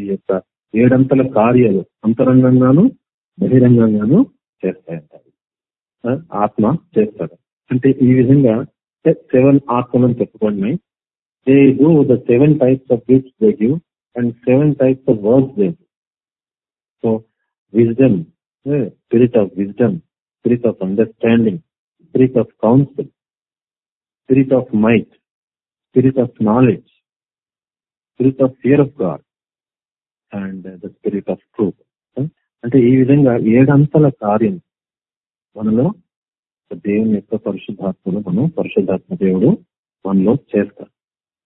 ఈ యొక్క ఏడంతల కార్యాలు అంతరంగంగాను బహిరంగంగాను చేస్తాయంటారు ఆత్మ చేస్తాడు. అంటే ఈ విధంగా సెవెన్ ఆత్మలను చెప్పుకోండి. They do the seven types of gifts they give and seven types of works they so wisdom spirit of wisdom spirit of understanding spirit of counsel spirit of might spirit of knowledge spirit of fear of God and the spirit of truth అంటే ఈ విధంగా ఏడంతల కార్యం మనలో దేవుని యొక్క పరిశుద్ధాత్మను మనం పరిశుద్ధాత్మ దేవుడు మనలో చేస్తారు.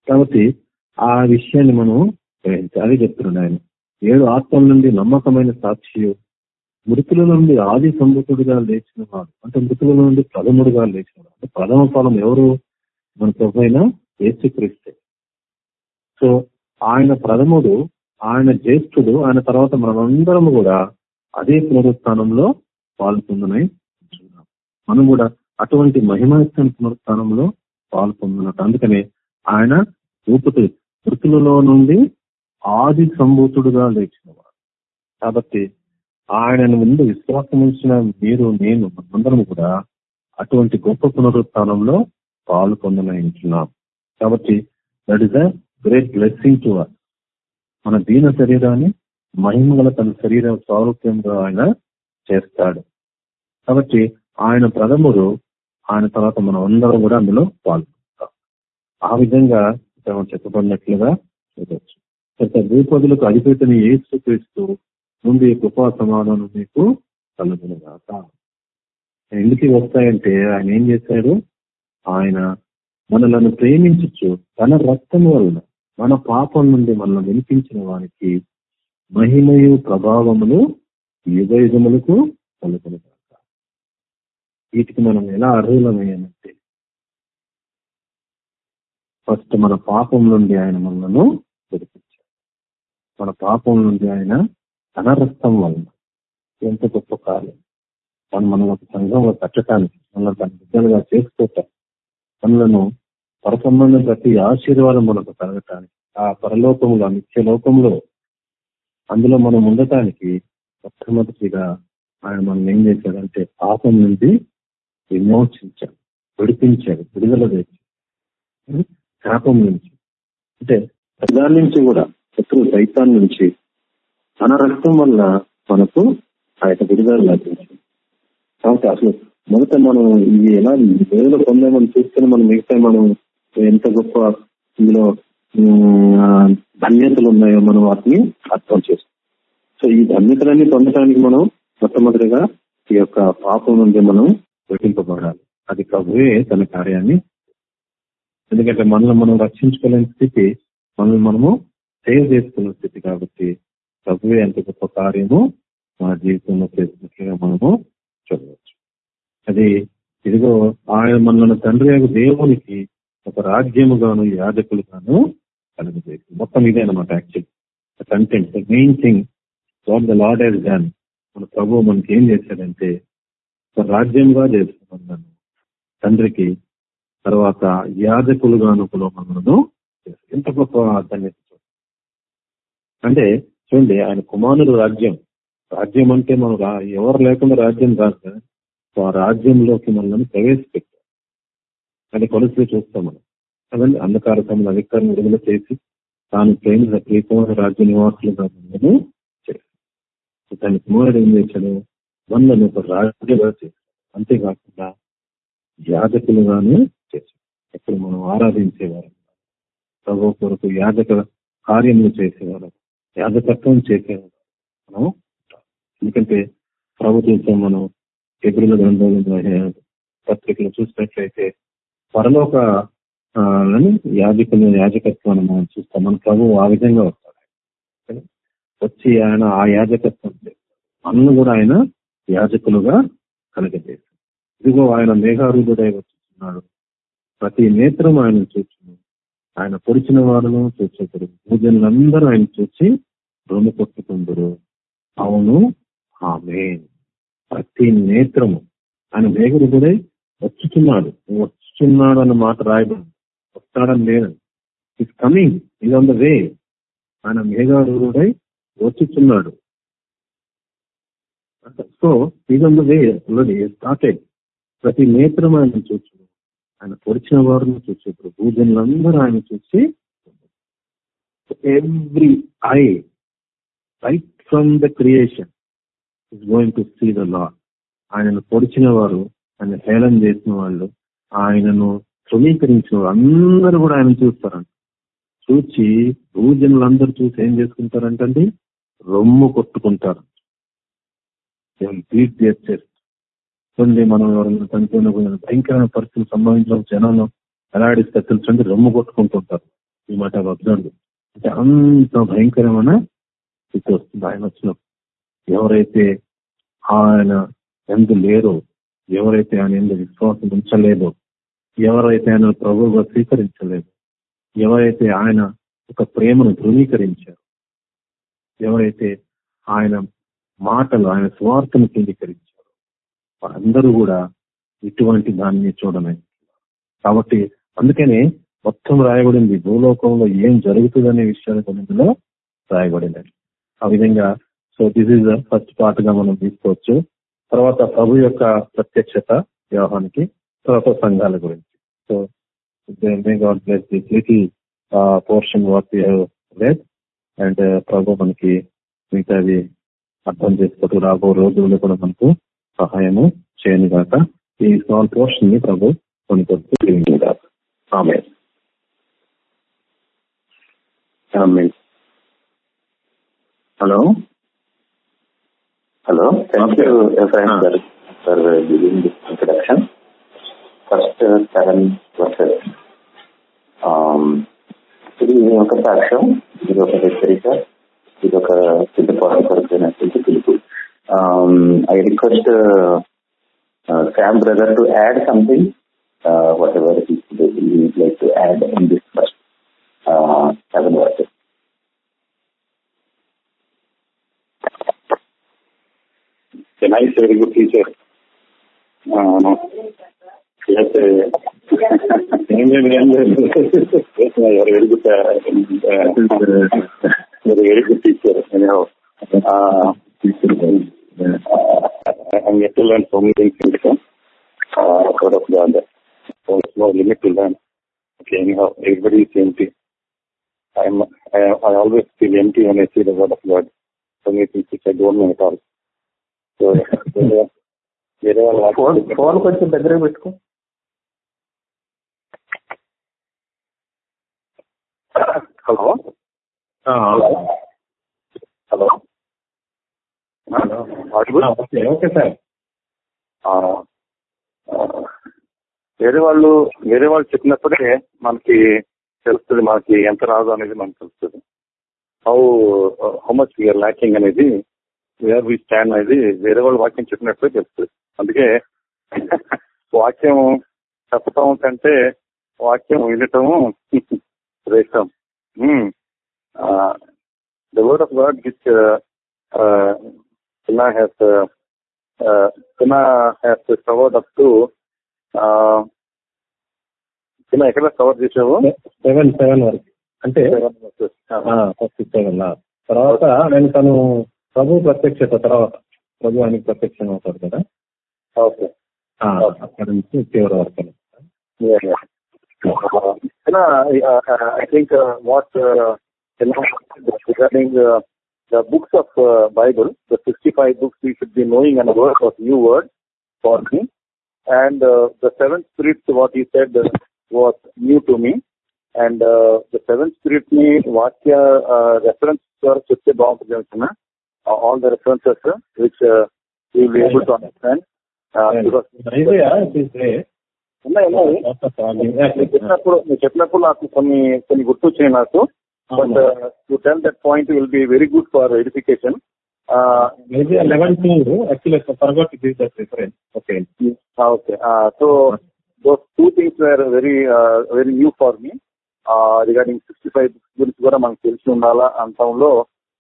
కాబట్టి ఆ విషయాన్ని మనం గ్రహించాలి. చెప్తున్నాడు ఆయన. ఏడు ఆత్మల నుండి నమ్మకమైన సాక్షి మృతుల నుండి ఆది సంబుతుడుగా లేచిన వాడు అంటే మృతుల నుండి ప్రథముడుగా లేచిన వాడు అంటే ప్రథమ ఫలం ఎవరు? మన ప్రభు అయినా సో ఆయన ప్రథముడు ఆయన జ్యేష్ఠుడు ఆయన తర్వాత మనమందరం కూడా అదే పునరుత్నంలో పాల్పొందునై చూద్దాం మనం కూడా అటువంటి మహిమాయుక్త పునరుత్నంలో పాల్పొందున్నట్టు అందుకనే ఆయన ఊపిరి మృతులలో నుండి ఆది సంభూతుడుగా లేచినవాడు. కాబట్టి ఆయనను ముందు విశ్వాసం ఉంచిన మీరు నేను మనందరం కూడా అటువంటి గొప్ప పునరుత్నంలో పాలు పొందనయించున్నాం కాబట్టి that is a great blessing to us మన దీన శరీరాన్ని మహిమగల తన శరీర స్వారూప్యంగా ఆయన చేస్తాడు. కాబట్టి ఆయన ప్రథముడు ఆయన తర్వాత మనం అందరం కూడా అందులో పాల్గొంటాం. ఆ విధంగా ఇక్కడ మనం చెప్పబడినట్లుగా చూడవచ్చు అయితే భూపదులకు అధిపతిని ఏసు క్రీస్తు ముందు ఈ కృపా సమాధానం మీకు కలుగునుగాక. ఎందుకు వస్తాయంటే ఆయన ఏం చేశాడు? ఆయన మనలను ప్రేమించచ్చు తన రక్తం వలన మన పాపం నుండి మనల్ని వినిపించిన వారికి మహిమయు ప్రభావములు యుగ యుగములకు కలుగునుగాక వీటికి మనం ఎలా అర్హులమయ్యామంటే ఫస్ట్ మన పాపం నుండి ఆయన మనలను విడిపించారు మన పాపం నుండి ఆయన తన రక్తం వలన. ఎంత గొప్ప కార్యం. మనం మనం ఒక సంఘంలో కట్టడానికి మనల్ని తన బిడ్డలుగా చేసుకోవటం మనలను పరసంబంధం ప్రతి ఆశీర్వాదం మనకు కలగటానికి ఆ పరలోకంలో నిత్య లోకంలో అందులో మనం ఉండటానికి మొట్టమొదటిగా ఆయన మనం ఏం చేశాడంటే పాపం నుండి విమోచించాడు విడిపించాడు విడుదల తెచ్చి శాపం నుంచి. అంటే ప్రధాని నుంచి కూడా శత్రువు సైతాన్ నుంచి తన రక్తం వల్ల మనకు ఆ యొక్క విడుదల లభించింది. కాబట్టి అసలు మొదట మనం ఇది ఎలా దేవుడు పొందామని చూస్తే మనం మిగతా మనం ఎంత గొప్ప ఇందులో ధన్యతలు ఉన్నాయో మనం వాటిని అర్థం చేస్తాం సో ఈ ధన్యతలన్నీ పొందడానికి మనం మొట్టమొదటిగా ఈ యొక్క పాపం నుండి మనం వెట్టింపబడాలి అది ప్రభువే తన కార్యాన్ని. ఎందుకంటే మనల్ని మనం రక్షించుకోలేని స్థితి మనల్ని మనము సేవ్ చేసుకున్న స్థితి కాబట్టి ప్రభువే ఎంత గొప్ప కార్యము మన జీవితంలో చేసినట్లుగా మనము చూడవచ్చు. అది ఇదిగో ఆయన మనల్ని తండ్రి దేవునికి ఒక రాజ్యముగాను యాజకులుగాను కలుగజేసి మొత్తం ఇదే అనమాట actual content the main thing what the Lord has done మన ప్రభు మనకి ఏం చేశాడంటే ఒక రాజ్యంగా చేసుకున్నాను తండ్రికి తర్వాత యాజకులుగాను కూడా మనను ఎంత గొప్ప ధన్యత అంటే చూడండి ఆయన కుమారుడు రాజ్యం. రాజ్యం అంటే మనం ఎవరు లేకుండా రాజ్యం కాదు ఆ రాజ్యంలోకి మనల్ని ప్రవేశపెట్టారు. అది కొలుసు చూస్తాం మనం. కదండి అంధకార సమయంలో అధికారం విడుదల చేసి తాను ప్రేమ ప్రీతమైన రాజ్య నివాసులుగా మనల్ని చేశాడు తన కుమారుడు ఏం చేశాడు మనల్ని ఒక రాజ్యంగా చేశాడు అంతేకాకుండా యాజకులుగానే చేశాడు ఎప్పుడు మనం ఆరాధించేవారు ప్రభు కొరకు యాజక కార్యములు చేసేవారు యాజకత్వం చేసేవారు మనం ఎందుకంటే ప్రభు చూసాం మనం ఎదురుల గ్రంథంలో పత్రికలు చూసినట్లయితే పరలోక యాజకుల యాజకులు యాజకత్వాన్ని మనం చూస్తాం. మన ప్రభు ఆ విధంగా వస్తాడు. వచ్చి ఆయన ఆ యాజకత్వం మనను కూడా ఆయన యాజకులుగా కలగజేస్తాడు. ఇదిగో ఆయన మేఘారూఢుడై వచ్చుతున్నాడు ప్రతి నేత్రం ఆయన చూస్తున్నాడు ఆయన పొడిచిన వారును చూసేటరు పూజలందరూ ఆయన చూసి రొమ్ము కొట్టుకుందరు. అవును ఆమె ప్రతి నేత్రము ఆయన మేఘరుడై వచ్చుతున్నాడు వస్తున్నాడు అన్న మాట రాయబడి వస్తాడని లేదు. ఇట్స్ కమింగ్ ఇది ఆన్ ద వే ఆయన మేఘారుడై వచ్చుచున్నాడు. So even the way already started ప్రతి నేత్రం ఆయన చూచు. ఆయన పొడిచిన వారిని చూసి ఇప్పుడు భూజనులందరూ ఆయన చూసి every eye right from the creation is going to see the Lord ఆయనను పొడిచిన వారు ఆయన హేళన చేసిన వాళ్ళు ఆయనను ధృవీకరించిన అందరూ కూడా ఆయన చూస్తారంట. చూచి భూజనులందరూ చూసి ఏం చేసుకుంటారంటండి? రొమ్ము కొట్టుకుంటారు. బీట్ చేస్తారు చూడండి మనం ఎవరైనా చనిపోయిన భయంకరమైన పరిస్థితులు సంబంధించిన జనాలు ఎలాడిస్తే తెలుసండి రొమ్ము కొట్టుకుంటుంటారు ఈ మాట వద్దండి అంటే అంత భయంకరమైన స్థితి వస్తుంది. ఆయన వచ్చినప్పుడు ఎవరైతే ఆయన ఎందు లేరో ఎవరైతే ఆయన ఎందు విశ్వాసం ఉంచలేదో ఎవరైతే ఆయన ప్రభువుగా స్వీకరించలేదు ఎవరైతే ఆయన ఒక ప్రేమను ధృవీకరించారు ఎవరైతే ఆయన మాటలు ఆయన స్వార్థను కేంద్రీకరించారు అందరూ కూడా ఇటువంటి దాన్ని చూడమే కాబట్టి అందుకనే మొత్తం రాయబడింది భూలోకంలో ఏం జరుగుతుందనే విషయాన్ని కొన్నింటిలో రాయబడినది ఆ విధంగా సో దిస్ ఈజ్ ఫస్ట్ పార్ట్గా మనం తీసుకోవచ్చు. తర్వాత ప్రభు యొక్క ప్రత్యక్షత వ్యవహానికి తర్వాత సంఘాల గురించి. So God bless this little portion what read and ప్రభు మనకి మిగతాది అర్థం చేసుకోవటం రాబో రోజుల్లో కూడా మనకు సహాయము చేయను గాక ఈ స్మాల్ పోర్షన్ని ప్రభు కొన్ని కొడుతూ ఆమె hello hello thank you sir this introduction first seven verses ఇది ఒక సాక్ష్యం ఇది ఒక హెచ్చరిక ఇది ఒక సిద్ధపాటు కొరకైనటువంటి పిలుపు I request Sam brother to add something whatever like to add in this first seven verses a nice, very good teacher. Uh, yes, uh, you're very good, uh, uh, you're a very good teacher. Anyhow, uh, uh, I'm yet to learn so many things in this uh, out of God. So it's no limit to learn. Okay, anyhow, everybody is empty. I'm, I, I always feel empty when I see the word of God. So many things which I don't know at all. So వేరే వాళ్ళ phone కొంచెం దగ్గర పెట్టుకో hello? Hello? Okay sir. వేరే వాళ్ళు వేరే వాళ్ళు చెప్పినప్పుడే మనకి తెలుస్తుంది మనకి ఎంత రాదు అనేది మనకు తెలుస్తుంది. How how much we are lacking అనేది వేర్ వి స్టాండ్ అనేది వేరే వాళ్ళు వాక్యం చెప్పినప్పుడే తెలుస్తుంది. అందుకే వాక్యం చెప్పటం కంటే వాక్యం వినటము శ్రేష్టం. The word of God which చిన్న హ్యాస్ చిన్న హ్యాస్ కవర్డ్ అప్ టు చిన్న ఎక్కడ కవర్ చేసావు సెవెన్ సెవెన్ వరకు. అంటే ఫస్ట్ సెవెన్ తర్వాత నేను తను ప్రభు ప్రత్యక్షత తర్వాత ప్రభు ఆయనకి ప్రత్యక్షం అవుతాడు కదా? ఓకే. అక్కడ నుంచి చివరి వరకు. Uh, uh, I think uh, what regarding the books of Bible, the 65 books we should be knowing and work of new word for me. And the seventh script what you said was new to me. And uh, the seventh script me what uh, reference for Chitya Bhava all the references which uh, we will be able to understand. Uh, because, yeah, it is there. ఉన్నాయి ఉన్నాయి. మీరు చెప్పినప్పుడు మీరు చెప్పినప్పుడు నాకు కొన్ని కొన్ని గుర్తొచ్చినాయి నాకు. But to tell that point will be very good for edification maybe eleven too actually forgot give that reference okay okay so those two things were very very new for me regarding sixty five books గురించి కూడా మనకు తెలిసి ఉండాలా అంతంలో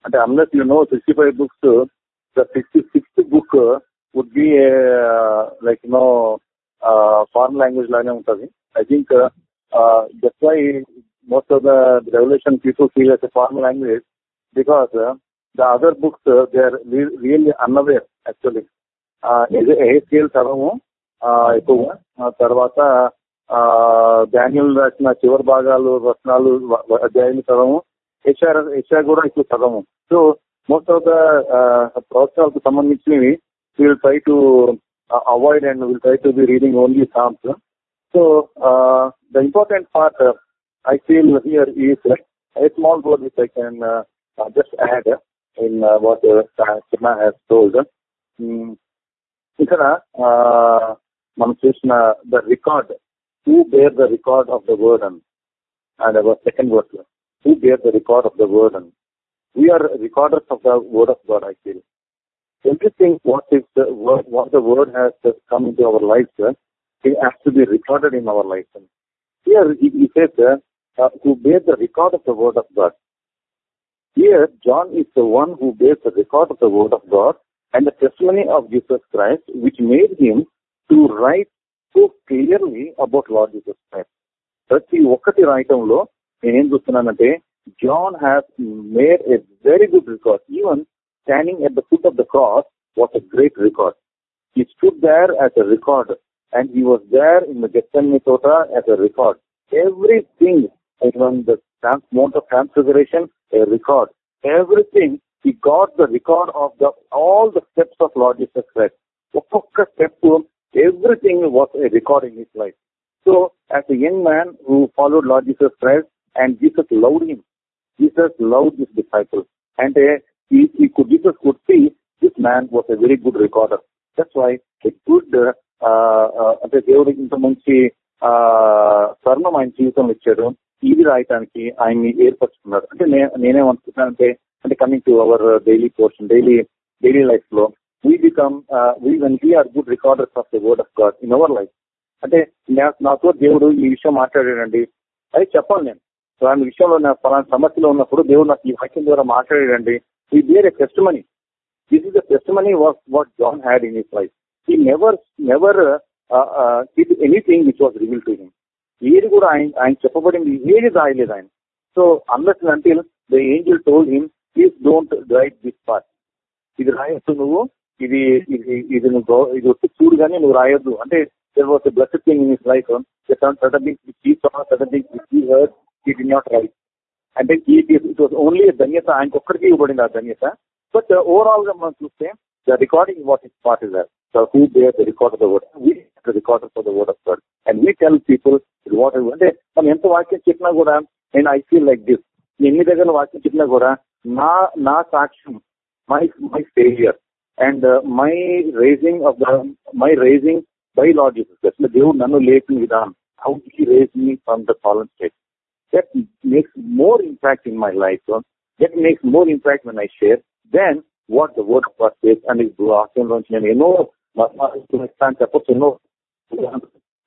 అంటే unless you know sixty five books the sixty sixth book would be like no foreign language లానే ఉంటుంది. I think that's why most of the revelation people feel as foreign language because the other books they are really unaware actually ఏఎస్కేల్ చదవము ఎక్కువగా. తర్వాత Daniel రాసిన చివరి భాగాలు రత్నాలు అధ్యాయులు చదవము. HR HR కూడా ఎక్కువ చదవము. సో మోస్ట్ ఆఫ్ ద ప్రవచనాలకు సంబంధించినవి we'll try to avoid and will try to be reading only songs so the important part I feel here is a small word which I can uh, uh, just add in uh, what uh, Chima has told. Mm, ఇక్కడ uh, మనం చూసిన the record who bear the record of the word an and our second word who bear the record of the word an we are recorders of the word of God I feel everything what is the word, what the word has come into our lives, uh, it has to be recorded in our lives. Here he, he says, uh, uh, who bear the record of the word of God. Here, John is the one who bears the record of the word of God and the testimony of Jesus Christ, which made him to write so clearly about Lord Jesus Christ. ప్రతి ఒక్కటి రాయటంలో నేనేం చూస్తున్నానంటే John has made a very good record even Standing at the foot of the cross was a great record he stood there as a record and he was there in the Gethsemane Tota as a record. Everything, even the trans- Mount of Transfiguration, a record. Everything, he got the record of the all the steps of Lord Jesus Christ. ఒక్కొక్క step, everything was a record in his life. So, as a young man who followed Lord Jesus Christ, and Jesus loved him, Jesus loved his disciples, and uh, he, he could, Jesus could see this man was a very good recorder. That's why a good, uh, uh అంటే దేవుడు ఇంత మంచి స్వర్ణం ఆయన జీవితంలో ఇచ్చాడు. ఇది రాయటానికి ఆయన్ని ఏర్పరచుకున్నాడు. అంటే నేనేమనుకుంటున్నానంటే అంటే coming to our daily portion daily daily లైఫ్లో we become we one we are good recorders of the word of God in our life అంటే నా- నాతో దేవుడు ఈ విషయం మాట్లాడాడండి. అది చెప్పాలి నేను. అలాంటి విషయంలో నా పలానా సమస్యలో ఉన్నప్పుడు దేవుడు నాకు ఈ వాక్యం ద్వారా మాట్లాడాడండి. He bear a testimony. this is the testimony of what John had in his life. He never, never uh, uh, did anything which was revealed to him. ఏది కూడా ఆయన ఆయన చెప్పబడింది ఏది రాయలేదు ఆయన సో అన్లెస్ అంటే the angel told him please don't write this part ఇది రాయొద్దు నువ్వు ఇది ఇది ఇది నువ్వు ఇది వచ్చి చూడు కానీ నువ్వు రాయొద్దు అంటే there was blood thing in his life sudden things sudden things heard he not write అంటే ఇట్ వాజ్ ఓన్లీ ధన్యత ఆయనకు ఒక్కడికి ఇవ్వబడింది ఆ ధన్యత బట్ ఓవరాల్గా మనం చూస్తే the recording what is part is there who bear the record of the word we the record of the word of God and we tell people what అంటే మనం ఎంత వాక్యం చెప్పినా కూడా నేను ఐ ఫీల్ లైక్ దిస్ ఎన్ని దగ్గర వాక్యం చెప్పినా కూడా నా నా సాక్ష్యం my my failure and my raising of the my raising by Lord Jesus దేవుడు నన్ను లేపిన విధానం how he raise me from the fallen state that makes more impact in my life, so that makes more impact when I share than what the word of God says and his blossom launch and you know my father I'm supposed to know.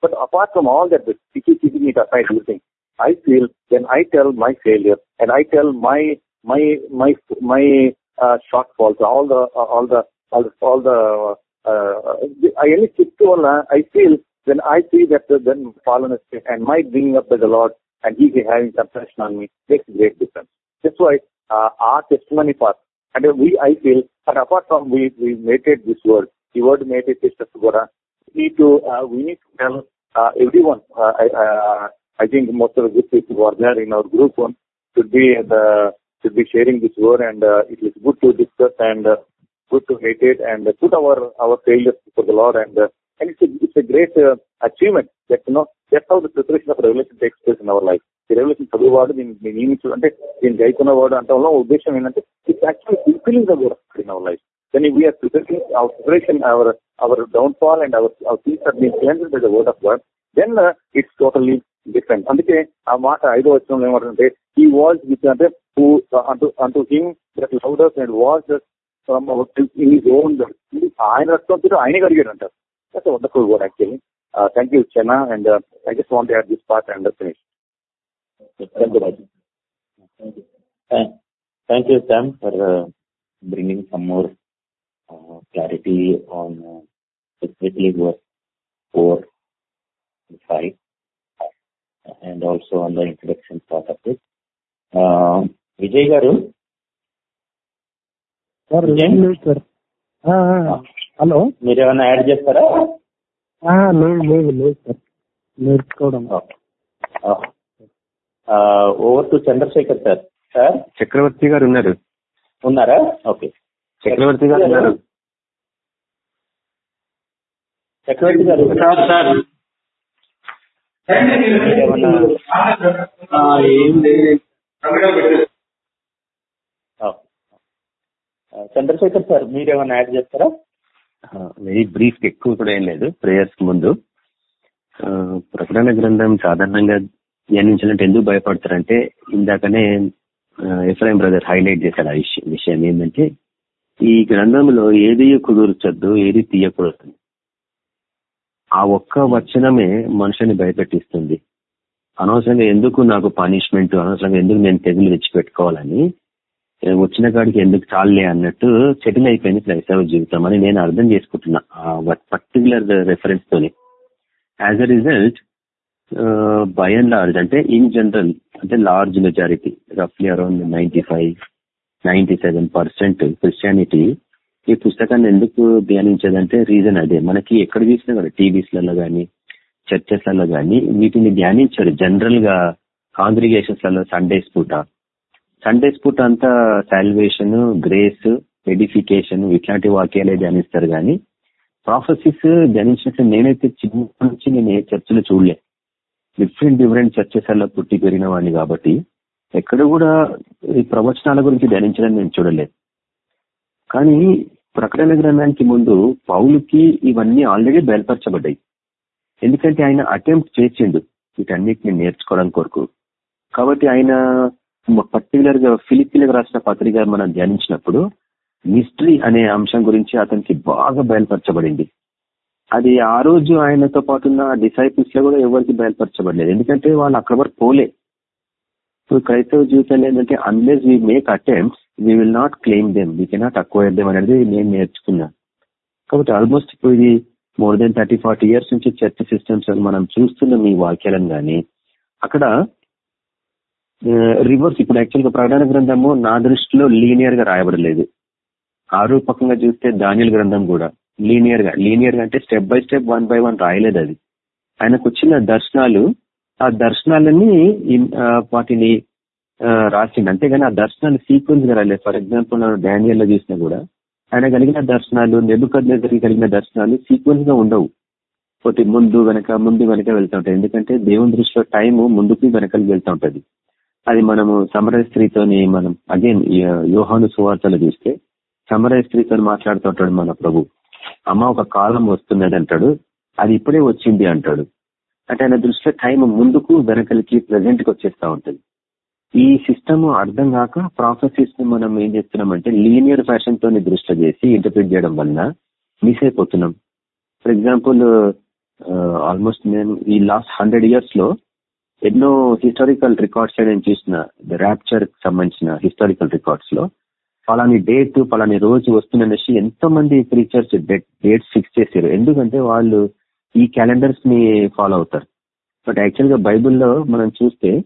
But apart from all that, the keeping it aside, you think I feel when I tell my failure and I tell my my my my uh, shortfalls, all the uh, all the all the, all the uh, I only keep to all. Uh, I feel when I see that uh, then fallenness and my bringing up by the Lord and He having compassion on me makes great difference. That's why uh, our testimony part, and we, I feel, and apart from we, we meditate this word, the word meditate is just Gora, we need to, uh, we need to tell uh, everyone, uh, I, uh, I think most of the good people who are there in our group one should be the, should be sharing this word and uh, it is good to discuss and uh, good to hate it and put our, our failures before the Lord and and it's a, it's a great uh, achievement that, you know, that's how the preparation of revelation takes place in our life. The revelation చదివేవాడు దీన్ని నియమించు అంటే దీన్ని గైకున్నవాడు అంటే వల్ల ఉద్దేశం ఏంటంటే it's actually fulfilling the word in our life then we're preparing our preparation our our downfall and our our things are been change by the word of word then it's totally different అందుకే ఆ మాట ఐదో వచ్చిన ఏమంటుంటే ఈ was with అంటే who unto unto him that loved us and was from our in own ఆయన రక్తంతో ఆయనే కడిగాడు అంటారు That's a wonderful word, actually. Uh, thank you, Chenna, and uh, I just want to add this part and finish. Thank you, Raji. Thank you. Thank, thank you, Sam, for uh, bringing some more uh, clarity on uh, specifically verse 4 and 5 and also on the introduction part of it. Uh, Vijay Garu? Sir, Vijay? Yes, sir. Ah, ah. ah. ah. Hello? మీరు ఏమైనా add చేస్తారా? ఆ, లేదు లేదు లేదు sir. నేర్చుకోవడం. Over to Chandrasekhar sir. Sir? Chakravarthi garu ఉన్నారు. ఉన్నారా? ఓకే. చక్రవర్తి గారు ఉన్నారు. చక్రవర్తి గారు ఆ, చంద్రశేఖర్ సార్ మీరేమన్నా యాడ్ చేస్తారా? వెరీ బ్రీఫ్ ఎక్కువ కూడా ఏం లేదు. ప్రేయర్స్ ముందు. ప్రకటన గ్రంథం సాధారణంగా ధ్యానించాలంటే ఎందుకు భయపడతారంటే ఇందాకనే ఎఫ్రాయిం బ్రదర్ హైలైట్ చేశాడు ఆ విషయం విషయం ఏంటంటే ఈ గ్రంథంలో ఏది కుదుర్చొద్దు ఏది తీయకూడదు. ఆ ఒక్క వచనమే మనుషుని భయపెట్టిస్తుంది. అనవసరంగా ఎందుకు నాకు పనిష్మెంట్ అనవసరంగా ఎందుకు నేను తెగులు తెచ్చిపెట్టుకోవాలని వచ్చిన కాడికి ఎందుకు చాలే అన్నట్టు సెటిల్ అయిపోయింది క్రైస్తవ జీవితం అని నేను అర్థం చేసుకుంటున్నా ఆ పర్టికులర్ రెఫరెన్స్ తోని. As a result by and large అంటే ఇన్ జనరల్ అంటే large majority రఫ్లీ around ninety five ninety seven percent Christianity ఈ పుస్తకాన్ని ఎందుకు ధ్యానించేదంటే రీజన్ అదే. మనకి ఎక్కడ చూసినా కూడా టీవీస్లలో కానీ చర్చెస్లలో కానీ వీటిని ధ్యానించారు. జనరల్గా కాంగ్రిగేషన్స్లలో సండేస్ పూట సండేస్ పూట అంతా సాల్వేషన్ గ్రేస్ ఎడిఫికేషన్ ఇట్లాంటి వాక్యాలే ధ్యానిస్తారు కానీ ప్రాఫెసెస్ ధ్యానించినట్లు నేనైతే చిన్న నుంచి నేను ఏ చర్చలు చూడలే. డిఫరెంట్ డిఫరెంట్ చర్చెస్ అలా పుట్టి పెరిగిన వాడిని కాబట్టి ఎక్కడ కూడా ఈ ప్రవచనాల గురించి ధ్యానించడం నేను చూడలేదు. కానీ ప్రకటన గ్రంథానికి ముందు పౌలుకి ఇవన్నీ ఆల్రెడీ బయలుపరచబడ్డాయి. ఎందుకంటే ఆయన అటెంప్ట్ చేసిండు. వీటన్నిటిని నేర్చుకోవడం కొరకు. కాబట్టి ఆయన పర్టికులర్గా ఫిలిపిలకు రాసిన పత్రిక మనం ధ్యానించినప్పుడు మిస్టరీ అనే అంశం గురించి అతనికి బాగా బయలుపరచబడింది. అది ఆ రోజు ఆయనతో పాటు ఉన్న డిసైపుల్స్లో కూడా ఎవరికి బయలుపరచబడలేదు. ఎందుకంటే వాళ్ళు అక్కడ వరకు పోలే. సో క్రైస్తవ జీవితంలో ఏంటంటే unless we make attempts we will not claim them we cannot acquire them అనేది నేను నేర్చుకున్నా. కాబట్టి ఆల్మోస్ట్ ఇప్పుడు ఇది more then thirty forty years నుంచి చర్చ సిస్టమ్స్ మనం చూస్తున్నాం ఈ వాక్యాలను కానీ అక్కడ రివర్స్ ఇప్పుడు యాక్చువల్గా ప్రకటన గ్రంథము నా దృష్టిలో లీనియర్గా రాయబడలేదు. ఆరూపకంగా చూస్తే ధాన్యుల గ్రంథం కూడా లీనియర్గా లీనియర్గా అంటే step by step one by one రాయలేదు అది. ఆయనకు వచ్చిన దర్శనాలు ఆ దర్శనాలని వాటిని రాసింది అంతేగాని ఆ దర్శనాలు సీక్వెన్స్గా రాలేదు ఫర్ ఎగ్జాంపుల్ డానియల్లో చూసినా కూడా ఆయన కలిగిన దర్శనాలు నెబుకద్ కలిగిన దర్శనాలు సీక్వెన్స్గా ఉండవు. పోతే ముందు వెనక ముందు వెనక వెళ్తూ ఉంటాయి. ఎందుకంటే దేవుని దృష్టిలో టైం ముందుకు వెనకలు వెళ్తూ ఉంటది. అది మనము సమరయ స్త్రీతోని మనం అగైన్ యోహాను సువార్తలు చూస్తే సమరయ స్త్రీతో మాట్లాడుతుంటాడు మన ప్రభు. అమ్మ ఒక కాలం వస్తున్నది అంటాడు అది ఇప్పుడే వచ్చింది అంటాడు. అంటే ఆయన దృష్టిలో టైం ముందుకు వెనకలికి ప్రజెంట్కి వచ్చేస్తా ఉంటుంది. ఈ సిస్టమ్ అర్థం కాక ప్రాసెసెస్ని మనం ఏం చేస్తున్నామంటే లీనియర్ ఫ్యాషన్ తోని దృష్టి చేసి ఇంటర్ప్రిట్ చేయడం వలన మిస్ అయిపోతున్నాం. ఫర్ ఎగ్జాంపుల్ ఆల్మోస్ట్ నేను ఈ లాస్ట్ హండ్రెడ్ ఇయర్స్లో ఎన్నో హిస్టారికల్ రికార్డ్స్ నేను చూసిన ర్యాప్చర్ సంబంధించిన హిస్టారికల్ రికార్డ్స్లో. ఫలాని డేట్ ఫలాని రోజు వస్తుందనేసి ఎంతో మంది ప్రీచర్స్ డేట్స్ ఫిక్స్ చేశారు. ఎందుకంటే వాళ్ళు ఈ క్యాలెండర్స్ని ఫాలో అవుతారు. బట్ యాక్చువల్గా బైబుల్లో మనం చూస్తే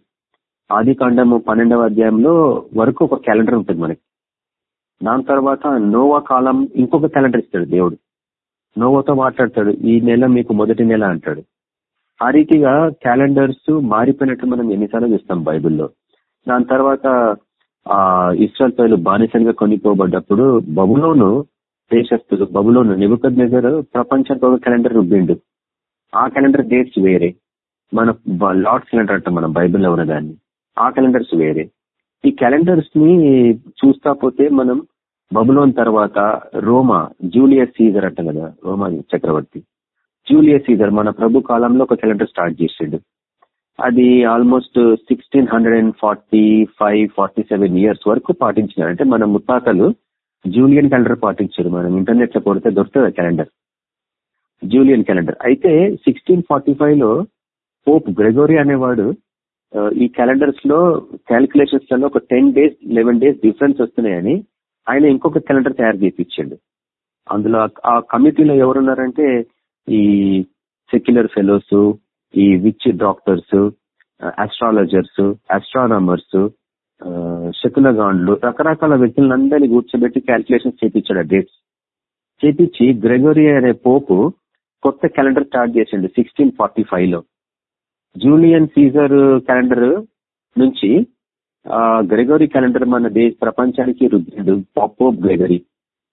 ఆది కాండము పన్నెండవ అధ్యాయంలో వరకు ఒక క్యాలెండర్ ఉంటుంది మనకి. దాని తర్వాత నోవా కాలం ఇంకొక క్యాలెండర్ ఇస్తాడు దేవుడు. నోవాతో మాట్లాడతాడు ఈ నెల మీకు మొదటి నెల అంటాడు. ఆ రీతిగా క్యాలెండర్స్ మారిపోయినట్టు మనం ఎన్నిసార్లు చూస్తాం బైబిల్లో. దాని తర్వాత ఆ ఇస్రాల్ పైలు బానిసలుగా కొనిపోబడ్డప్పుడు బబులోను దేశస్తులు బబులోను నిబుకద్ నగర్ ప్రపంచానికి ఒక క్యాలెండర్ రుబ్బిండు. ఆ క్యాలెండర్ డేట్స్ వేరే. మన లార్డ్స్ క్యాలెండర్ అంటాం మనం బైబిల్లో ఉన్నదాన్ని. ఆ క్యాలెండర్స్ వేరే. ఈ క్యాలెండర్స్ని చూస్తా పోతే మనం బబులోన్ తర్వాత రోమా జూలియస్ సీజర్ అంటాం కదా రోమా చక్రవర్తి. జూలియస్ సీజర్ మన ప్రభు కాలంలో ఒక క్యాలెండర్ స్టార్ట్ చేసిండు. అది almost sixteen hundred and forty five forty seven years వరకు పాటించినారు. అంటే మన ముత్తాతలు జూలియన్ క్యాలెండర్ పాటించారు. మనం ఇంటర్నెట్లో కొడితే దొరుకుతుంది క్యాలెండర్ జూలియన్ క్యాలెండర్ అయితే సిక్స్టీన్ ఫార్టీ ఫైవ్లో పోప్ గ్రెగోరి అనేవాడు ఈ క్యాలెండర్స్లో క్యాలిక్యులేషన్స్లో ఒక ten days eleven days difference వస్తున్నాయని ఆయన ఇంకొక క్యాలెండర్ తయారు చేసి చేయించండు అందులో ఆ- ఆ కమిటీలో ఎవరున్నారంటే ఈ సెక్యులర్ ఫెలోస్ ఈ విచ్ డాక్టర్స్ ఆస్ట్రాలజర్స్ ఆస్ట్రానమర్స్ శకునగాండ్లు రకరకాల వ్యక్తులందరినీ కూర్చోబెట్టి క్యాల్కులేషన్స్ చేపించాడు డేట్స్ చేపించి గ్రెగోరి అనే పోపు కొత్త క్యాలెండర్ స్టార్ట్ చేసిండు సిక్స్టీన్ ఫార్టీ ఫైవ్లో. జూలియన్ సీజర్ క్యాలెండర్ నుంచి గ్రెగోరీ క్యాలెండర్ మన దేశ ప్రపంచానికి రుద్రుడు పోప్ గ్రెగరీ